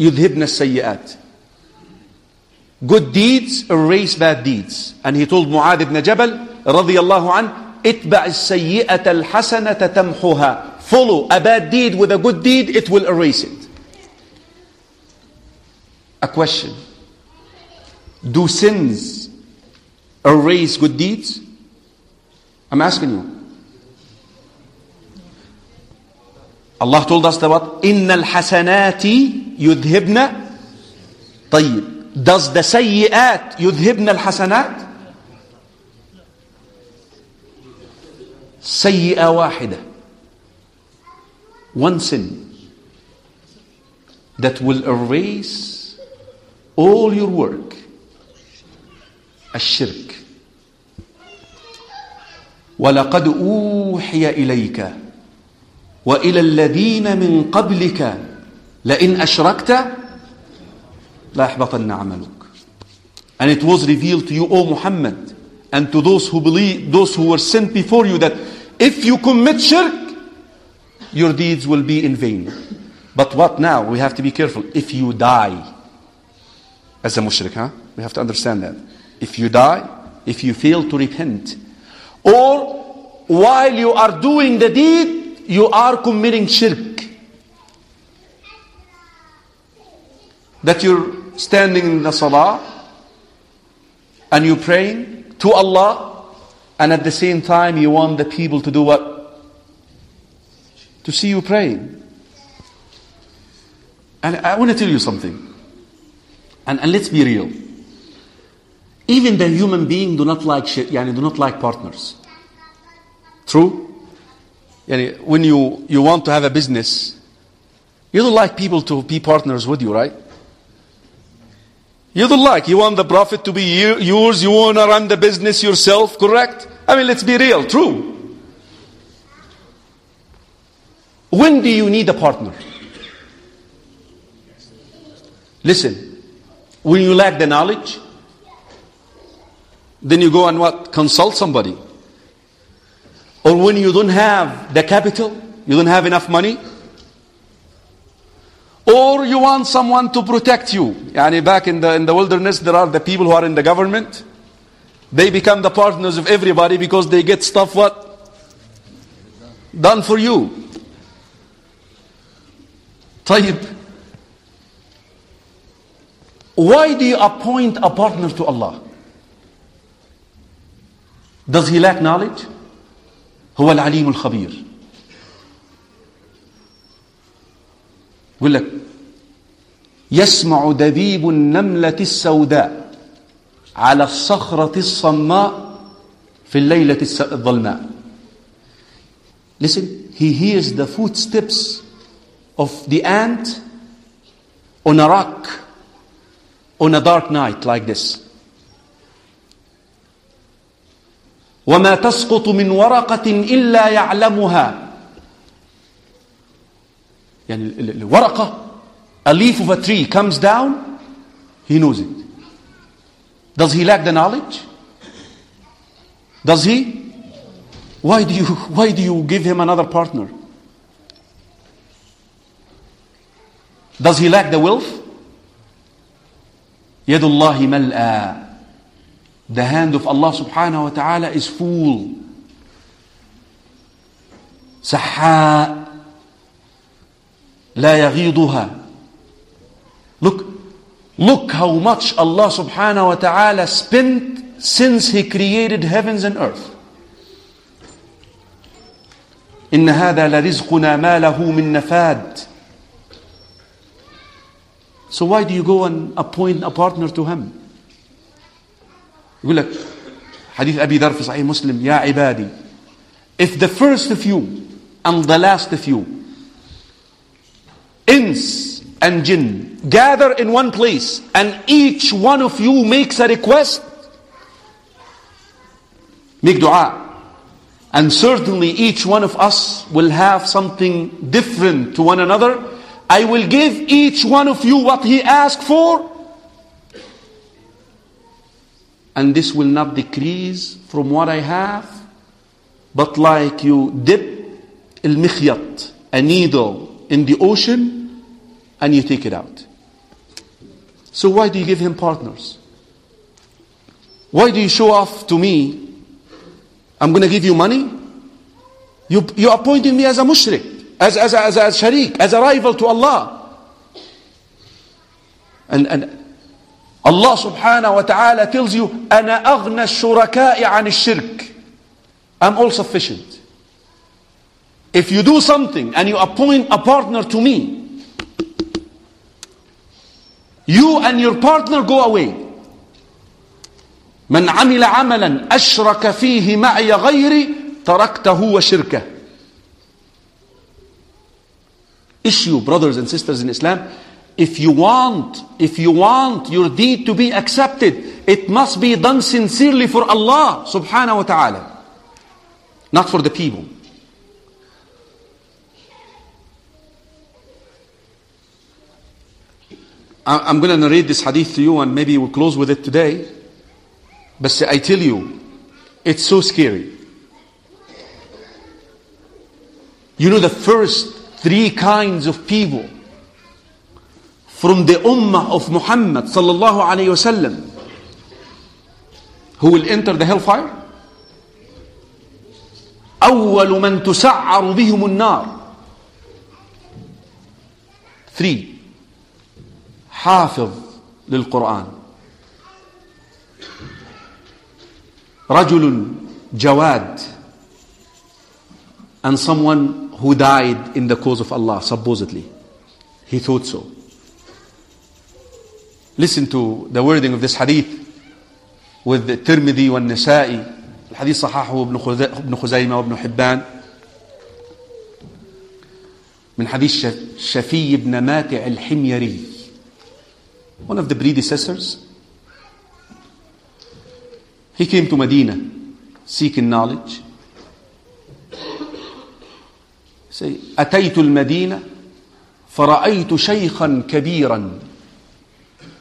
يذهبن السيئات. Good deeds erase bad deeds. And he told معاذ بن جبل رضي الله عنه اتبع السيئة الحسنة تمحها follow a bad deed with a good deed, it will erase it. A question Do sins erase good deeds? I'm asking you. Allah told us that what? إن الحسنات يذهبن طيب Does the سيئات يذهبن الحسنات؟ سيئة واحدة one sin that will erase all your work الشرك ولقد أوحي إليك وإلى الذين من قبلك لئن أشركت لا يحبطن عملك and it was revealed to you O Muhammad and to those who believe those who were sent before you that if you commit shirk your deeds will be in vain. But what now? We have to be careful. If you die as a mushrik, huh? We have to understand that. If you die, if you fail to repent, or while you are doing the deed, you are committing shirk. That you're standing in the salah and you're praying to Allah, and at the same time you want the people to do what? To see you praying. And I want to tell you something. And, and let's be real. Even the human being do not like shirk, yani do not like partners. True? Yani when you, you want to have a business, you don't like people to be partners with you, right? You don't like. You want the profit to be yours. You want to run the business yourself, correct? I mean, let's be real. True. When do you need a partner? Listen, when you lack the knowledge, then you go and what? Consult somebody. Or when you don't have the capital, you don't have enough money, or you want someone to protect you. Yani back in the, in the wilderness, there are the people who are in the government. They become the partners of everybody because they get stuff what? Done for you. طيب. Why do you appoint a partner to Allah? Does he lack knowledge? هو العليم الخبير. يقول لك يسمع دبيب النملة السوداء على الصخرة الصماء في الليلة الظلماء. Listen, he hears the footsteps of the ant on a rock on a dark night like this. وما تسقط من ورقة إلا يعلمها يعني الورقة a leaf of a tree comes down he knows it does he lack the knowledge does he why do you why do you give him another partner does he lack the wealth يد الله ملأى the hand of Allah subhanahu wa ta'ala is full سحاء لا يغيضها look look how much Allah subhanahu wa ta'ala spent since he created heavens and earth إن هذا لرزقنا ما له من نفاد So why do you go and appoint a partner to him? يقول لك حديث أبي ذر في صحيح مسلم يا عبادي If the first of you and the last of you ins and jinn gather in one place and each one of you makes a request make dua and certainly each one of us will have something different to one another I will give each one of you what he asked for. And this will not decrease from what I have, but like you dip al-mikhyat, a needle in the ocean, and you take it out. So why do you give him partners? Why do you show off to me? I'm going to give you money? You, you appointed me as a mushrik as, as, as, as a sharik as a rival to Allah and, and Allah subhanahu wa ta'ala tells you أنا أغنى الشركاء عن الشرك I'm all sufficient if you do something and you appoint a partner to me you and your partner go away من عمل عملا أشرك فيه معي غيري تركته وشركه issue brothers and sisters in Islam if you want if you want your deed to be accepted it must be done sincerely for Allah subhanahu wa ta'ala not for the people I'm going to narrate this hadith to you and maybe we'll close with it today. But I tell you, it's so scary. You know the first three kinds of people from the ummah of Muhammad sallallahu alayhi wasallam who will enter the hellfire? أول من تسعر بهم النار Three حافظ للقرآن رجل جواد and someone who died in the cause of Allah supposedly he thought so listen to the wording of this hadith with the Tirmidhi والنسائي الحديث صححه ابن خزيمة وابن حبان من حديث شفي بن ماتع الحميري one of the predecessors he came to Medina seeking knowledge أتيت المدينة فرأيت شيخا كبيرا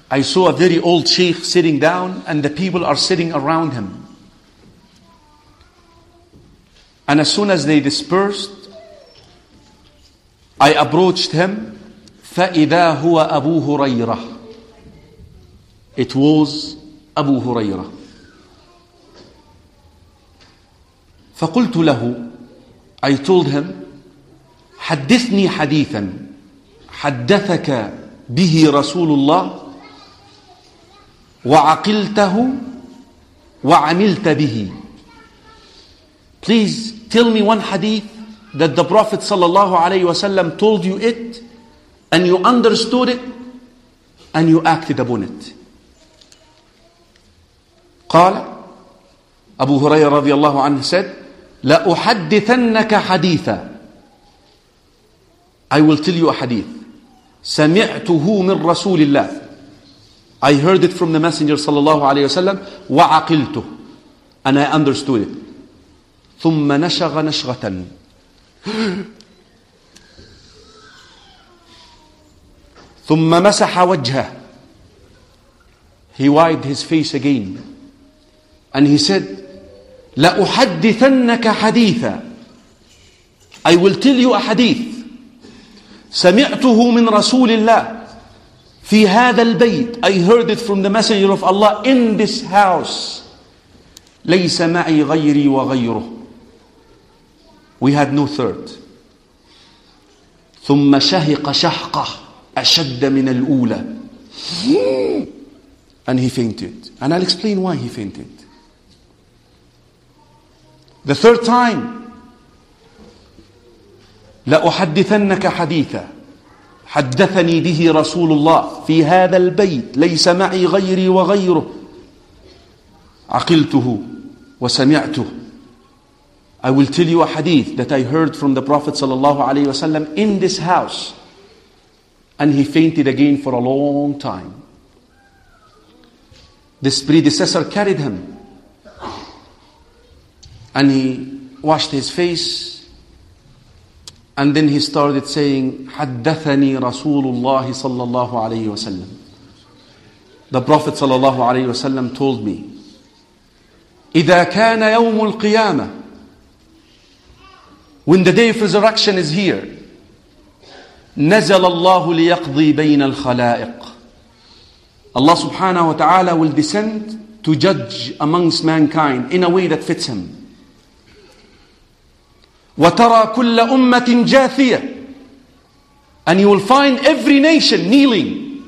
I saw a very old sheikh sitting down and the people are sitting around him and as soon as they dispersed I approached him فإذا هو أبو هريرة It was Abu Hurairah. فقلت له I told him حدثني حديثا حدثك به رسول الله وعقلته وعملت به Please tell me one hadith that the Prophet sallallahu alayhi wasallam told you it and you understood it and you acted upon it. قال أبو هريرة رضي الله عنه said لأحدثنك حديثا I will tell you a hadith سمعته من رسول الله I heard it from the messenger صلى الله عليه وسلم وعقلته and I understood it ثم نشغ نشغة ثم مسح وجهه He wiped his face again and he said لأحدثنك حديثا I will tell you a hadith سمعته من رسول الله في هذا البيت I heard it from the messenger of Allah in this house ليس معي غيري وغيره We had no third ثم شهق شهقة أشد من الأولى and he fainted and I'll explain why he fainted the third time لأحدثنك حديثا حدثني به رسول الله في هذا البيت ليس معي غيري وغيره عقلته وسمعته I will tell you a hadith that I heard from the Prophet sallallahu alaihi wasallam in this house and he fainted again for a long time this predecessor carried him and he washed his face and then he started saying حدثني رسول الله صلى الله عليه وسلم the Prophet صلى الله عليه وسلم told me إذا كان يوم القيامة when the day of resurrection is here نزل الله ليقضي بين الخلائق Allah subhanahu wa ta'ala will descend to judge amongst mankind in a way that fits him وترى كل أمة جاثية and you will find every nation kneeling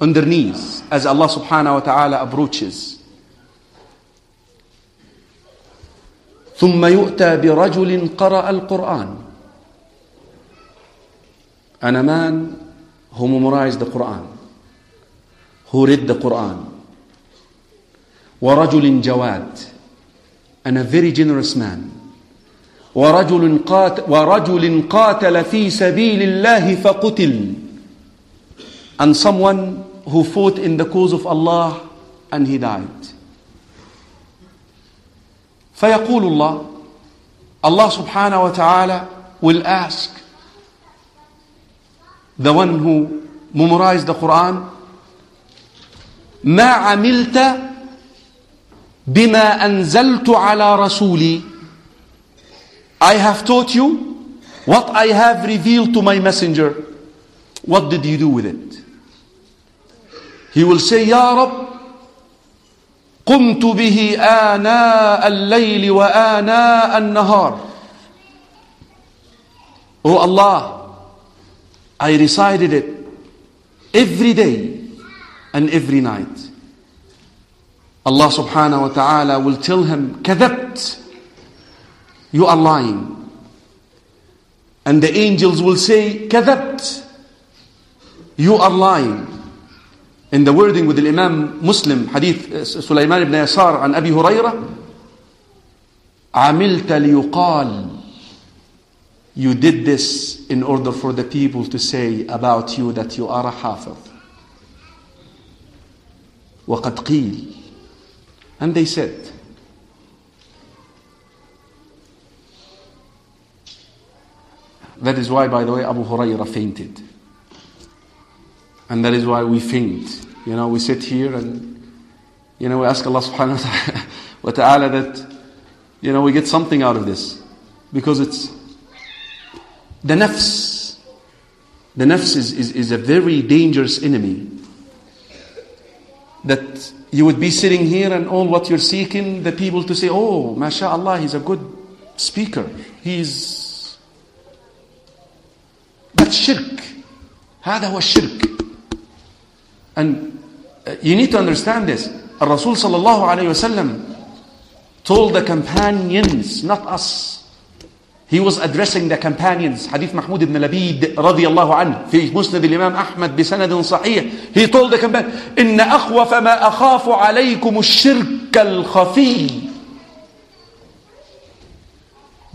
on their knees as Allah subhanahu wa ta'ala approaches ثم يؤتى برجل قرأ القرآن and a man who memorized the Quran who read the Quran ورجل جواد and a very generous man ورجل قاتل, ورجل قاتل في سبيل الله فقتل and someone who fought in the cause of Allah and he died فيقول الله subhanahu wa ta'ala will ask the one who memorized the Quran ما عملت بما أنزلت على رسولي I have taught you what I have revealed to my messenger. What did you do with it? He will say, Ya Rab, قمت به آناء الليل وآناء النهار. Oh Allah, I recited it every day and every night. Allah subhanahu wa ta'ala will tell him, كذبت you are lying. And the angels will say, كذبت. You are lying. In the wording with the Imam Muslim, hadith Sulaiman ibn Yasar and Abi Hurairah, عملت ليقال You did this in order for the people to say about you that you are a hafiz. وقد قيل And they said, That is why, by the way, Abu Hurairah fainted. And that is why we faint. You know, we sit here and, you know, we ask Allah subhanahu wa ta'ala that, you know, we get something out of this. Because it's the nafs. The nafs is, is, is a very dangerous enemy. That you would be sitting here and all what you're seeking, the people to say, oh, mashallah, he's a good speaker. He's that's shirk. هذا هو الشرك. And you need to understand this. Rasul sallallahu alayhi wasallam told the companions, not us. He was addressing the companions. Hadith Mahmud ibn Labid رضي الله عنه في مسند الإمام أحمد بسند صحيح. He told the companions, إن أخوف ما أخاف عليكم الشرك الخفي.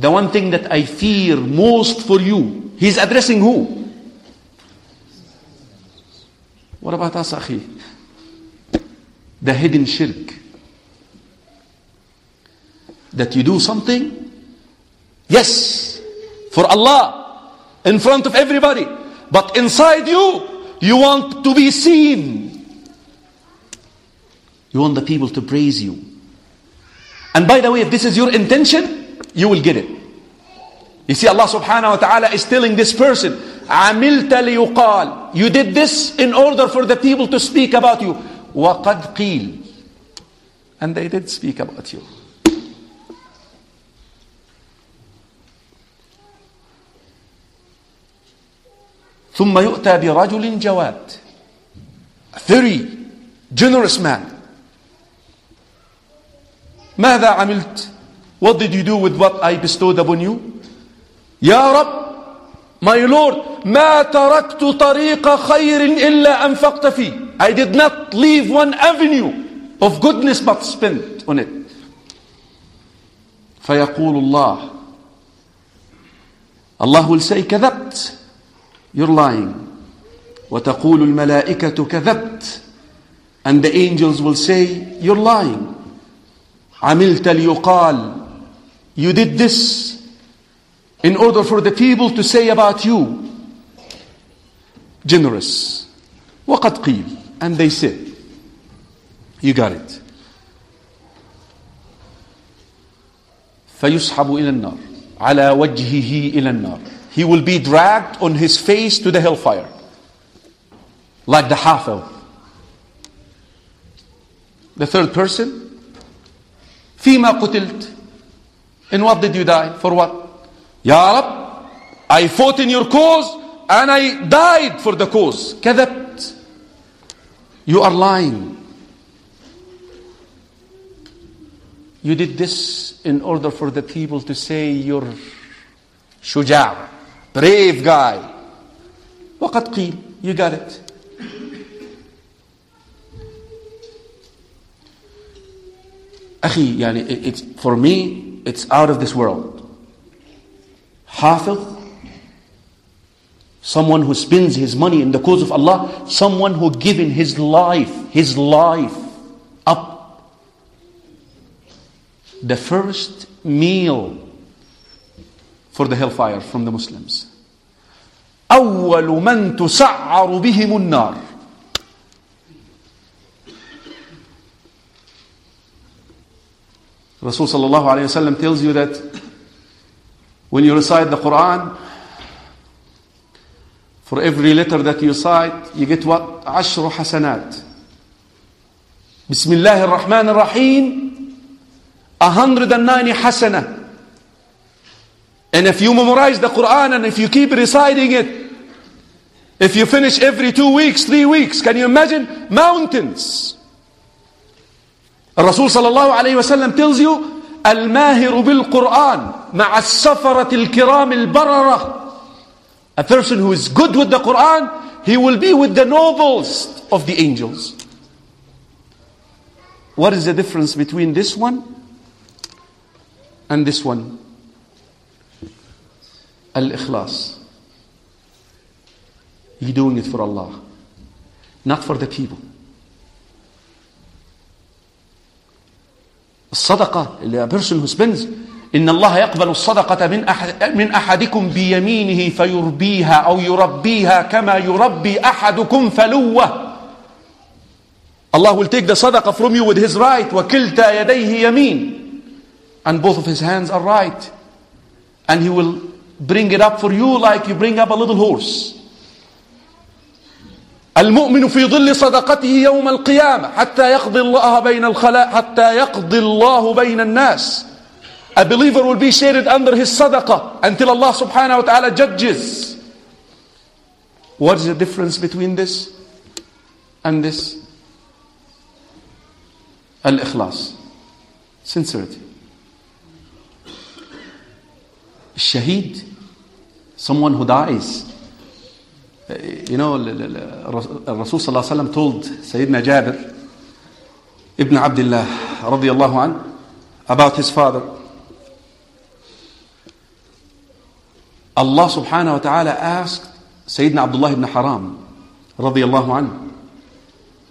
The one thing that I fear most for you. He's addressing who? What about us, akhi? The hidden shirk. That you do something, yes, for Allah, in front of everybody, but inside you, you want to be seen. You want the people to praise you. And by the way, if this is your intention, you will get it. You see, Allah subhanahu wa ta'ala is telling this person, عَمِلْتَ لِيُقَالْ You did this in order for the people to speak about you. وَقَدْ قِيلْ And they did speak about you. ثم يؤتى برجل جواد a very generous man ماذا عملت what did you do with what I bestowed upon you يا رب my Lord ما تركت طريق خير إلا أنفقت فيه I did not leave one avenue of goodness but spent on it فيقول الله Allah will say كذبت you're lying وتقول الملائكة كذبت and the angels will say you're lying عملت ليقال you did this in order for the people to say about you generous وقد قيل and they said you got it فيسحب إلى النار على وجهه إلى النار he will be dragged on his face to the hellfire like the hafiz the third person فيما قتلت in what did you die for what يا رب I fought in your cause and I died for the cause كذبت you are lying you did this in order for the people to say you're شجاع brave guy وقد قيل you got it أخي يعني it's, for me it's out of this world حافظ someone who spends his money in the cause of Allah someone who given his life his life up the first meal for the hellfire from the Muslims أول من تسعر بهم النار Rasul sallallahu alayhi wasallam tells you that when you recite the Quran, for every letter that you cite, you get what? Ashru hasanat. Bismillah ar-Rahman ar-Rahim, 190 hasana. And if you memorize the Quran and if you keep reciting it, if you finish every two weeks, three weeks, can you imagine mountains? الرسول صلى الله عليه وسلم you الماهر بالقرآن مع السفرة الكرام البررة A person who is good with the Quran, he will be with the noblest of the angels. What is the difference between this one and this one? Al-Ikhlas. You're doing it for Allah, not for the people. الصدقة اللي person who spends إن الله يقبل الصدقة من من أحدكم بيمينه فيربيها أو يربيها كما يربي أحدكم فلوة Allah will take the صدقة from you with his right وكلتا يديه يمين and both of his hands are right and he will bring it up for you like you bring up a little horse المؤمن في ظل صدقته يوم القيامة حتى يقضي الله بين الخلاء حتى يقضي الله بين الناس A believer will be shaded under his sadaqah until Allah subhanahu wa ta'ala judges. What is the difference between this and this? Al-ikhlas. Sincerity. Shaheed. Someone who dies. You know, Rasul sallallahu alaihi wasallam told Sayyidina Jabir ibn Abdullah radiyallahu an about his father. Allah subhanahu wa ta'ala asked Sayyidina Abdullah ibn Haram radiyallahu an,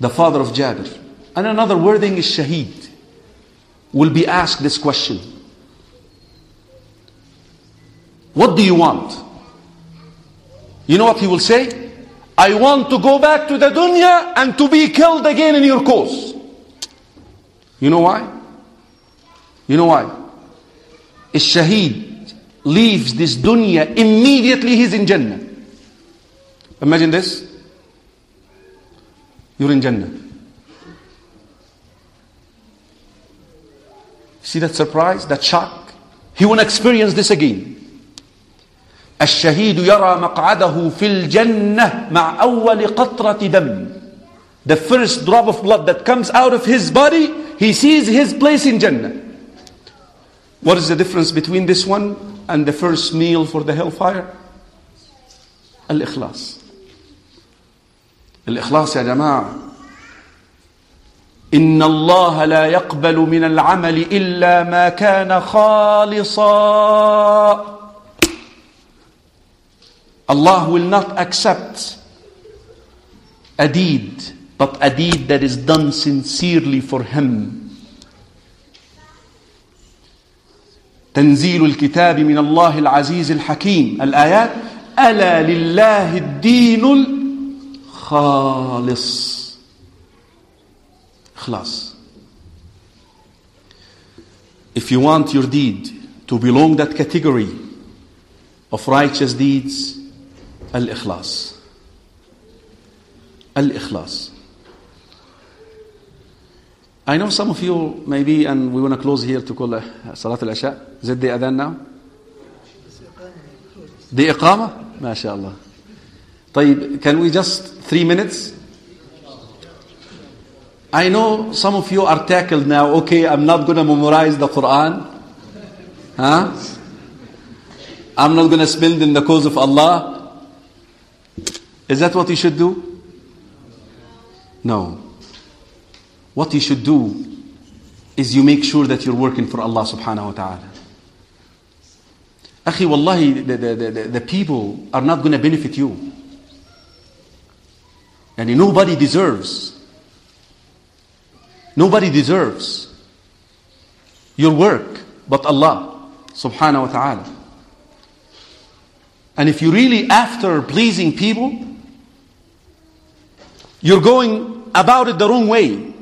the father of Jabir. And another wording is Shaheed will be asked this question. What do you want? You know what he will say? I want to go back to the dunya and to be killed again in your cause. You know why? You know why? A shaheed leaves this dunya, immediately he's in Jannah. Imagine this. You're in Jannah. See that surprise, that shock? He won't experience this again. الشهيد يرى مقعده في الجنة مع أول قطرة دم. The first drop of blood that comes out of his body, he sees his place in Jannah. What is the difference between this one and the first meal for the hellfire? الإخلاص. الإخلاص يا جماعة إن الله لا يقبل من العمل إلا ما كان خالصا Allah will not accept a deed, but a deed that is done sincerely for Him. تنزيل الكتاب من الله العزيز الحكيم الآيات ألا لله الدين الخالص خلاص If you want your deed to belong that category of righteous deeds, الإخلاص الإخلاص I know some of you maybe and we want to close here to call صلاة العشاء Is it the adhan now? The إقامة ما شاء الله طيب can we just three minutes I know some of you are tackled now okay I'm not going to memorize the Quran huh? I'm not going to spend in the cause of Allah Is that what you should do? No. What you should do is you make sure that you're working for Allah subhanahu wa ta'ala. Akhi, wallahi, the, the, the, the people are not going to benefit you. And nobody deserves. Nobody deserves your work but Allah subhanahu wa ta'ala. And if you really after pleasing people, you're going about it the wrong way.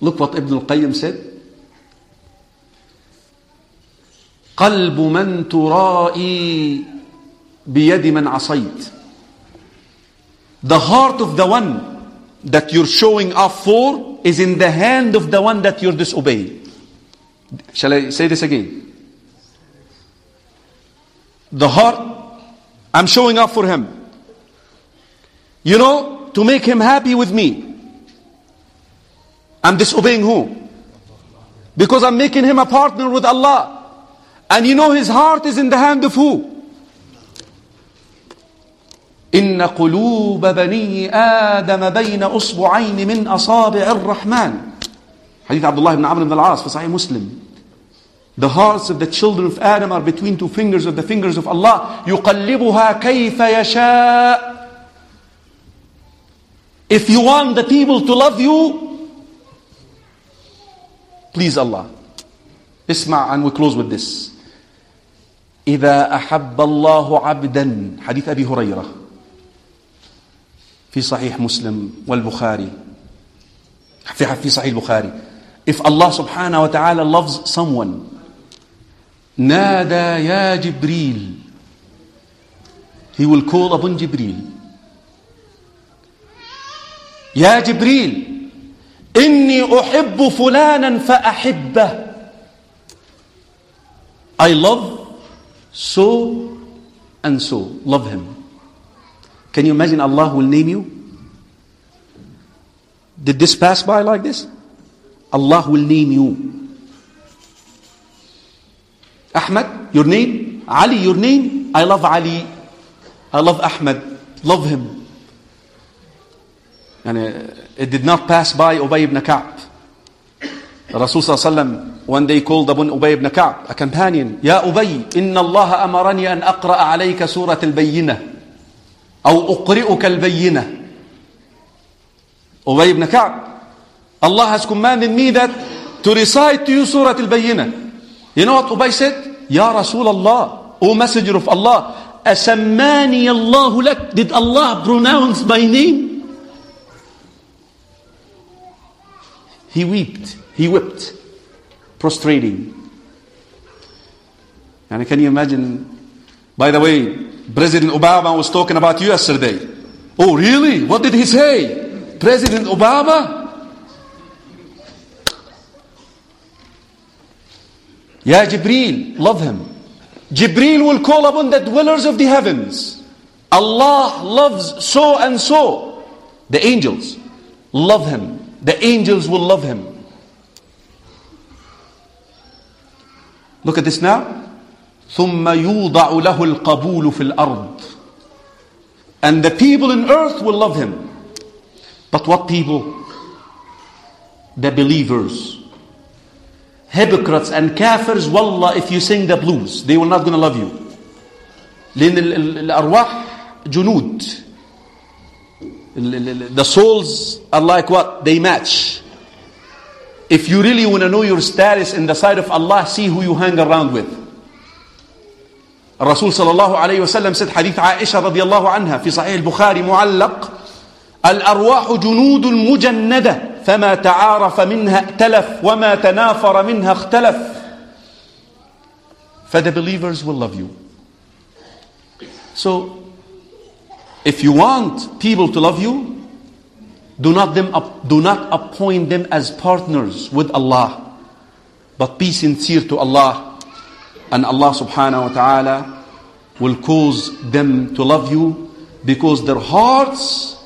Look what Ibn al-Qayyim said. قلب من ترائي بيد من عصيت The heart of the one that you're showing off for is in the hand of the one that you're disobeying. Shall I say this again? The heart, I'm showing off for him. You know, to make him happy with me. I'm disobeying who? Because I'm making him a partner with Allah. And you know his heart is in the hand of who? إن قلوب بني آدم بين أصبعين من أصابع الرحمن حديث عبد الله بن عمرو بن العاص في صحيح مسلم The hearts of the children of Adam are between two fingers of the fingers of Allah يقلبها كيف يشاء If you want the people to love you Please Allah اسمع and we close with this إذا أحب الله عبدا حديث أبي هريرة في صحيح مسلم والبخاري في في صحيح البخاري If Allah subhanahu wa ta'ala loves someone نادى يا جبريل He will call upon Jibril يا جبريل إني أحب فلانا فأحبه I love so and so. Love him. Can you imagine Allah will name you? Did this pass by like this? Allah will name you. Ahmad, your name? Ali, your name? I love Ali. I love Ahmad. Love him. And it did not pass by Ubay ibn Ka'b. Rasul sallallahu one day called upon Ubay ibn Ka'b, a companion. Ya Ubay, inna Allah amarani an aqra alayka surat al-bayyinah. أو أقرئك البينة Ubay ibn Ka'b. Allah has commanded me that to recite to you Surah Al-Bayyinah. You know what Ubay said? Ya Rasulullah, O Messenger of Allah, Asammani Allahu lak. Did Allah pronounce my name? He wept. He wept, prostrating. And can you imagine? By the way, President Obama was talking about you yesterday. Oh, really? What did he say? President Obama? Ya Jibreel, love him. Jibreel will call upon the dwellers of the heavens. Allah loves so and so. The angels love him. The angels will love him. Look at this now. ثم يوضع له القبول في الأرض And the people in earth will love him. But what people? The believers. Hypocrites and kafirs, wallah, if you sing the blues, they will not gonna love you. لأن الأرواح جنود. The souls are like what? They match. If you really want to know your status in the sight of Allah, see who you hang around with. الرسول صلى الله عليه وسلم said حديث عائشة رضي الله عنها في صحيح البخاري معلق الأرواح جنود مجندة فما تعارف منها ائتلف وما تنافر منها اختلف For the believers will love you. So, if you want people to love you, do not, them, do not appoint them as partners with Allah, but be sincere to Allah, and Allah subhanahu wa ta'ala will cause them to love you because their hearts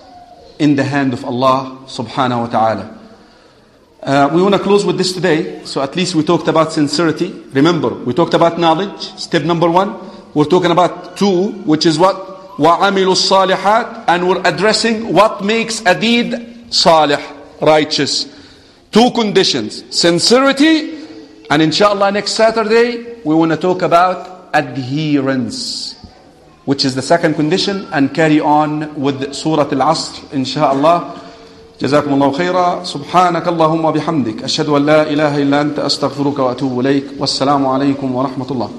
in the hand of Allah subhanahu wa ta'ala. Uh, we want to close with this today. So at least we talked about sincerity. Remember, we talked about knowledge. Step number one. We're talking about two, which is what? وَعَمِلُوا الصَّالِحَاتِ And we're addressing what makes a deed salih, righteous. Two conditions. Sincerity. And inshallah next Saturday, we want to talk about adherence. Which is the second condition. And carry on with Surah Al-Asr, inshallah. جزاكم الله خيرا سبحانك اللهم وبحمدك أشهد أن لا إله إلا أنت أستغفرك وأتوب إليك والسلام عليكم ورحمة الله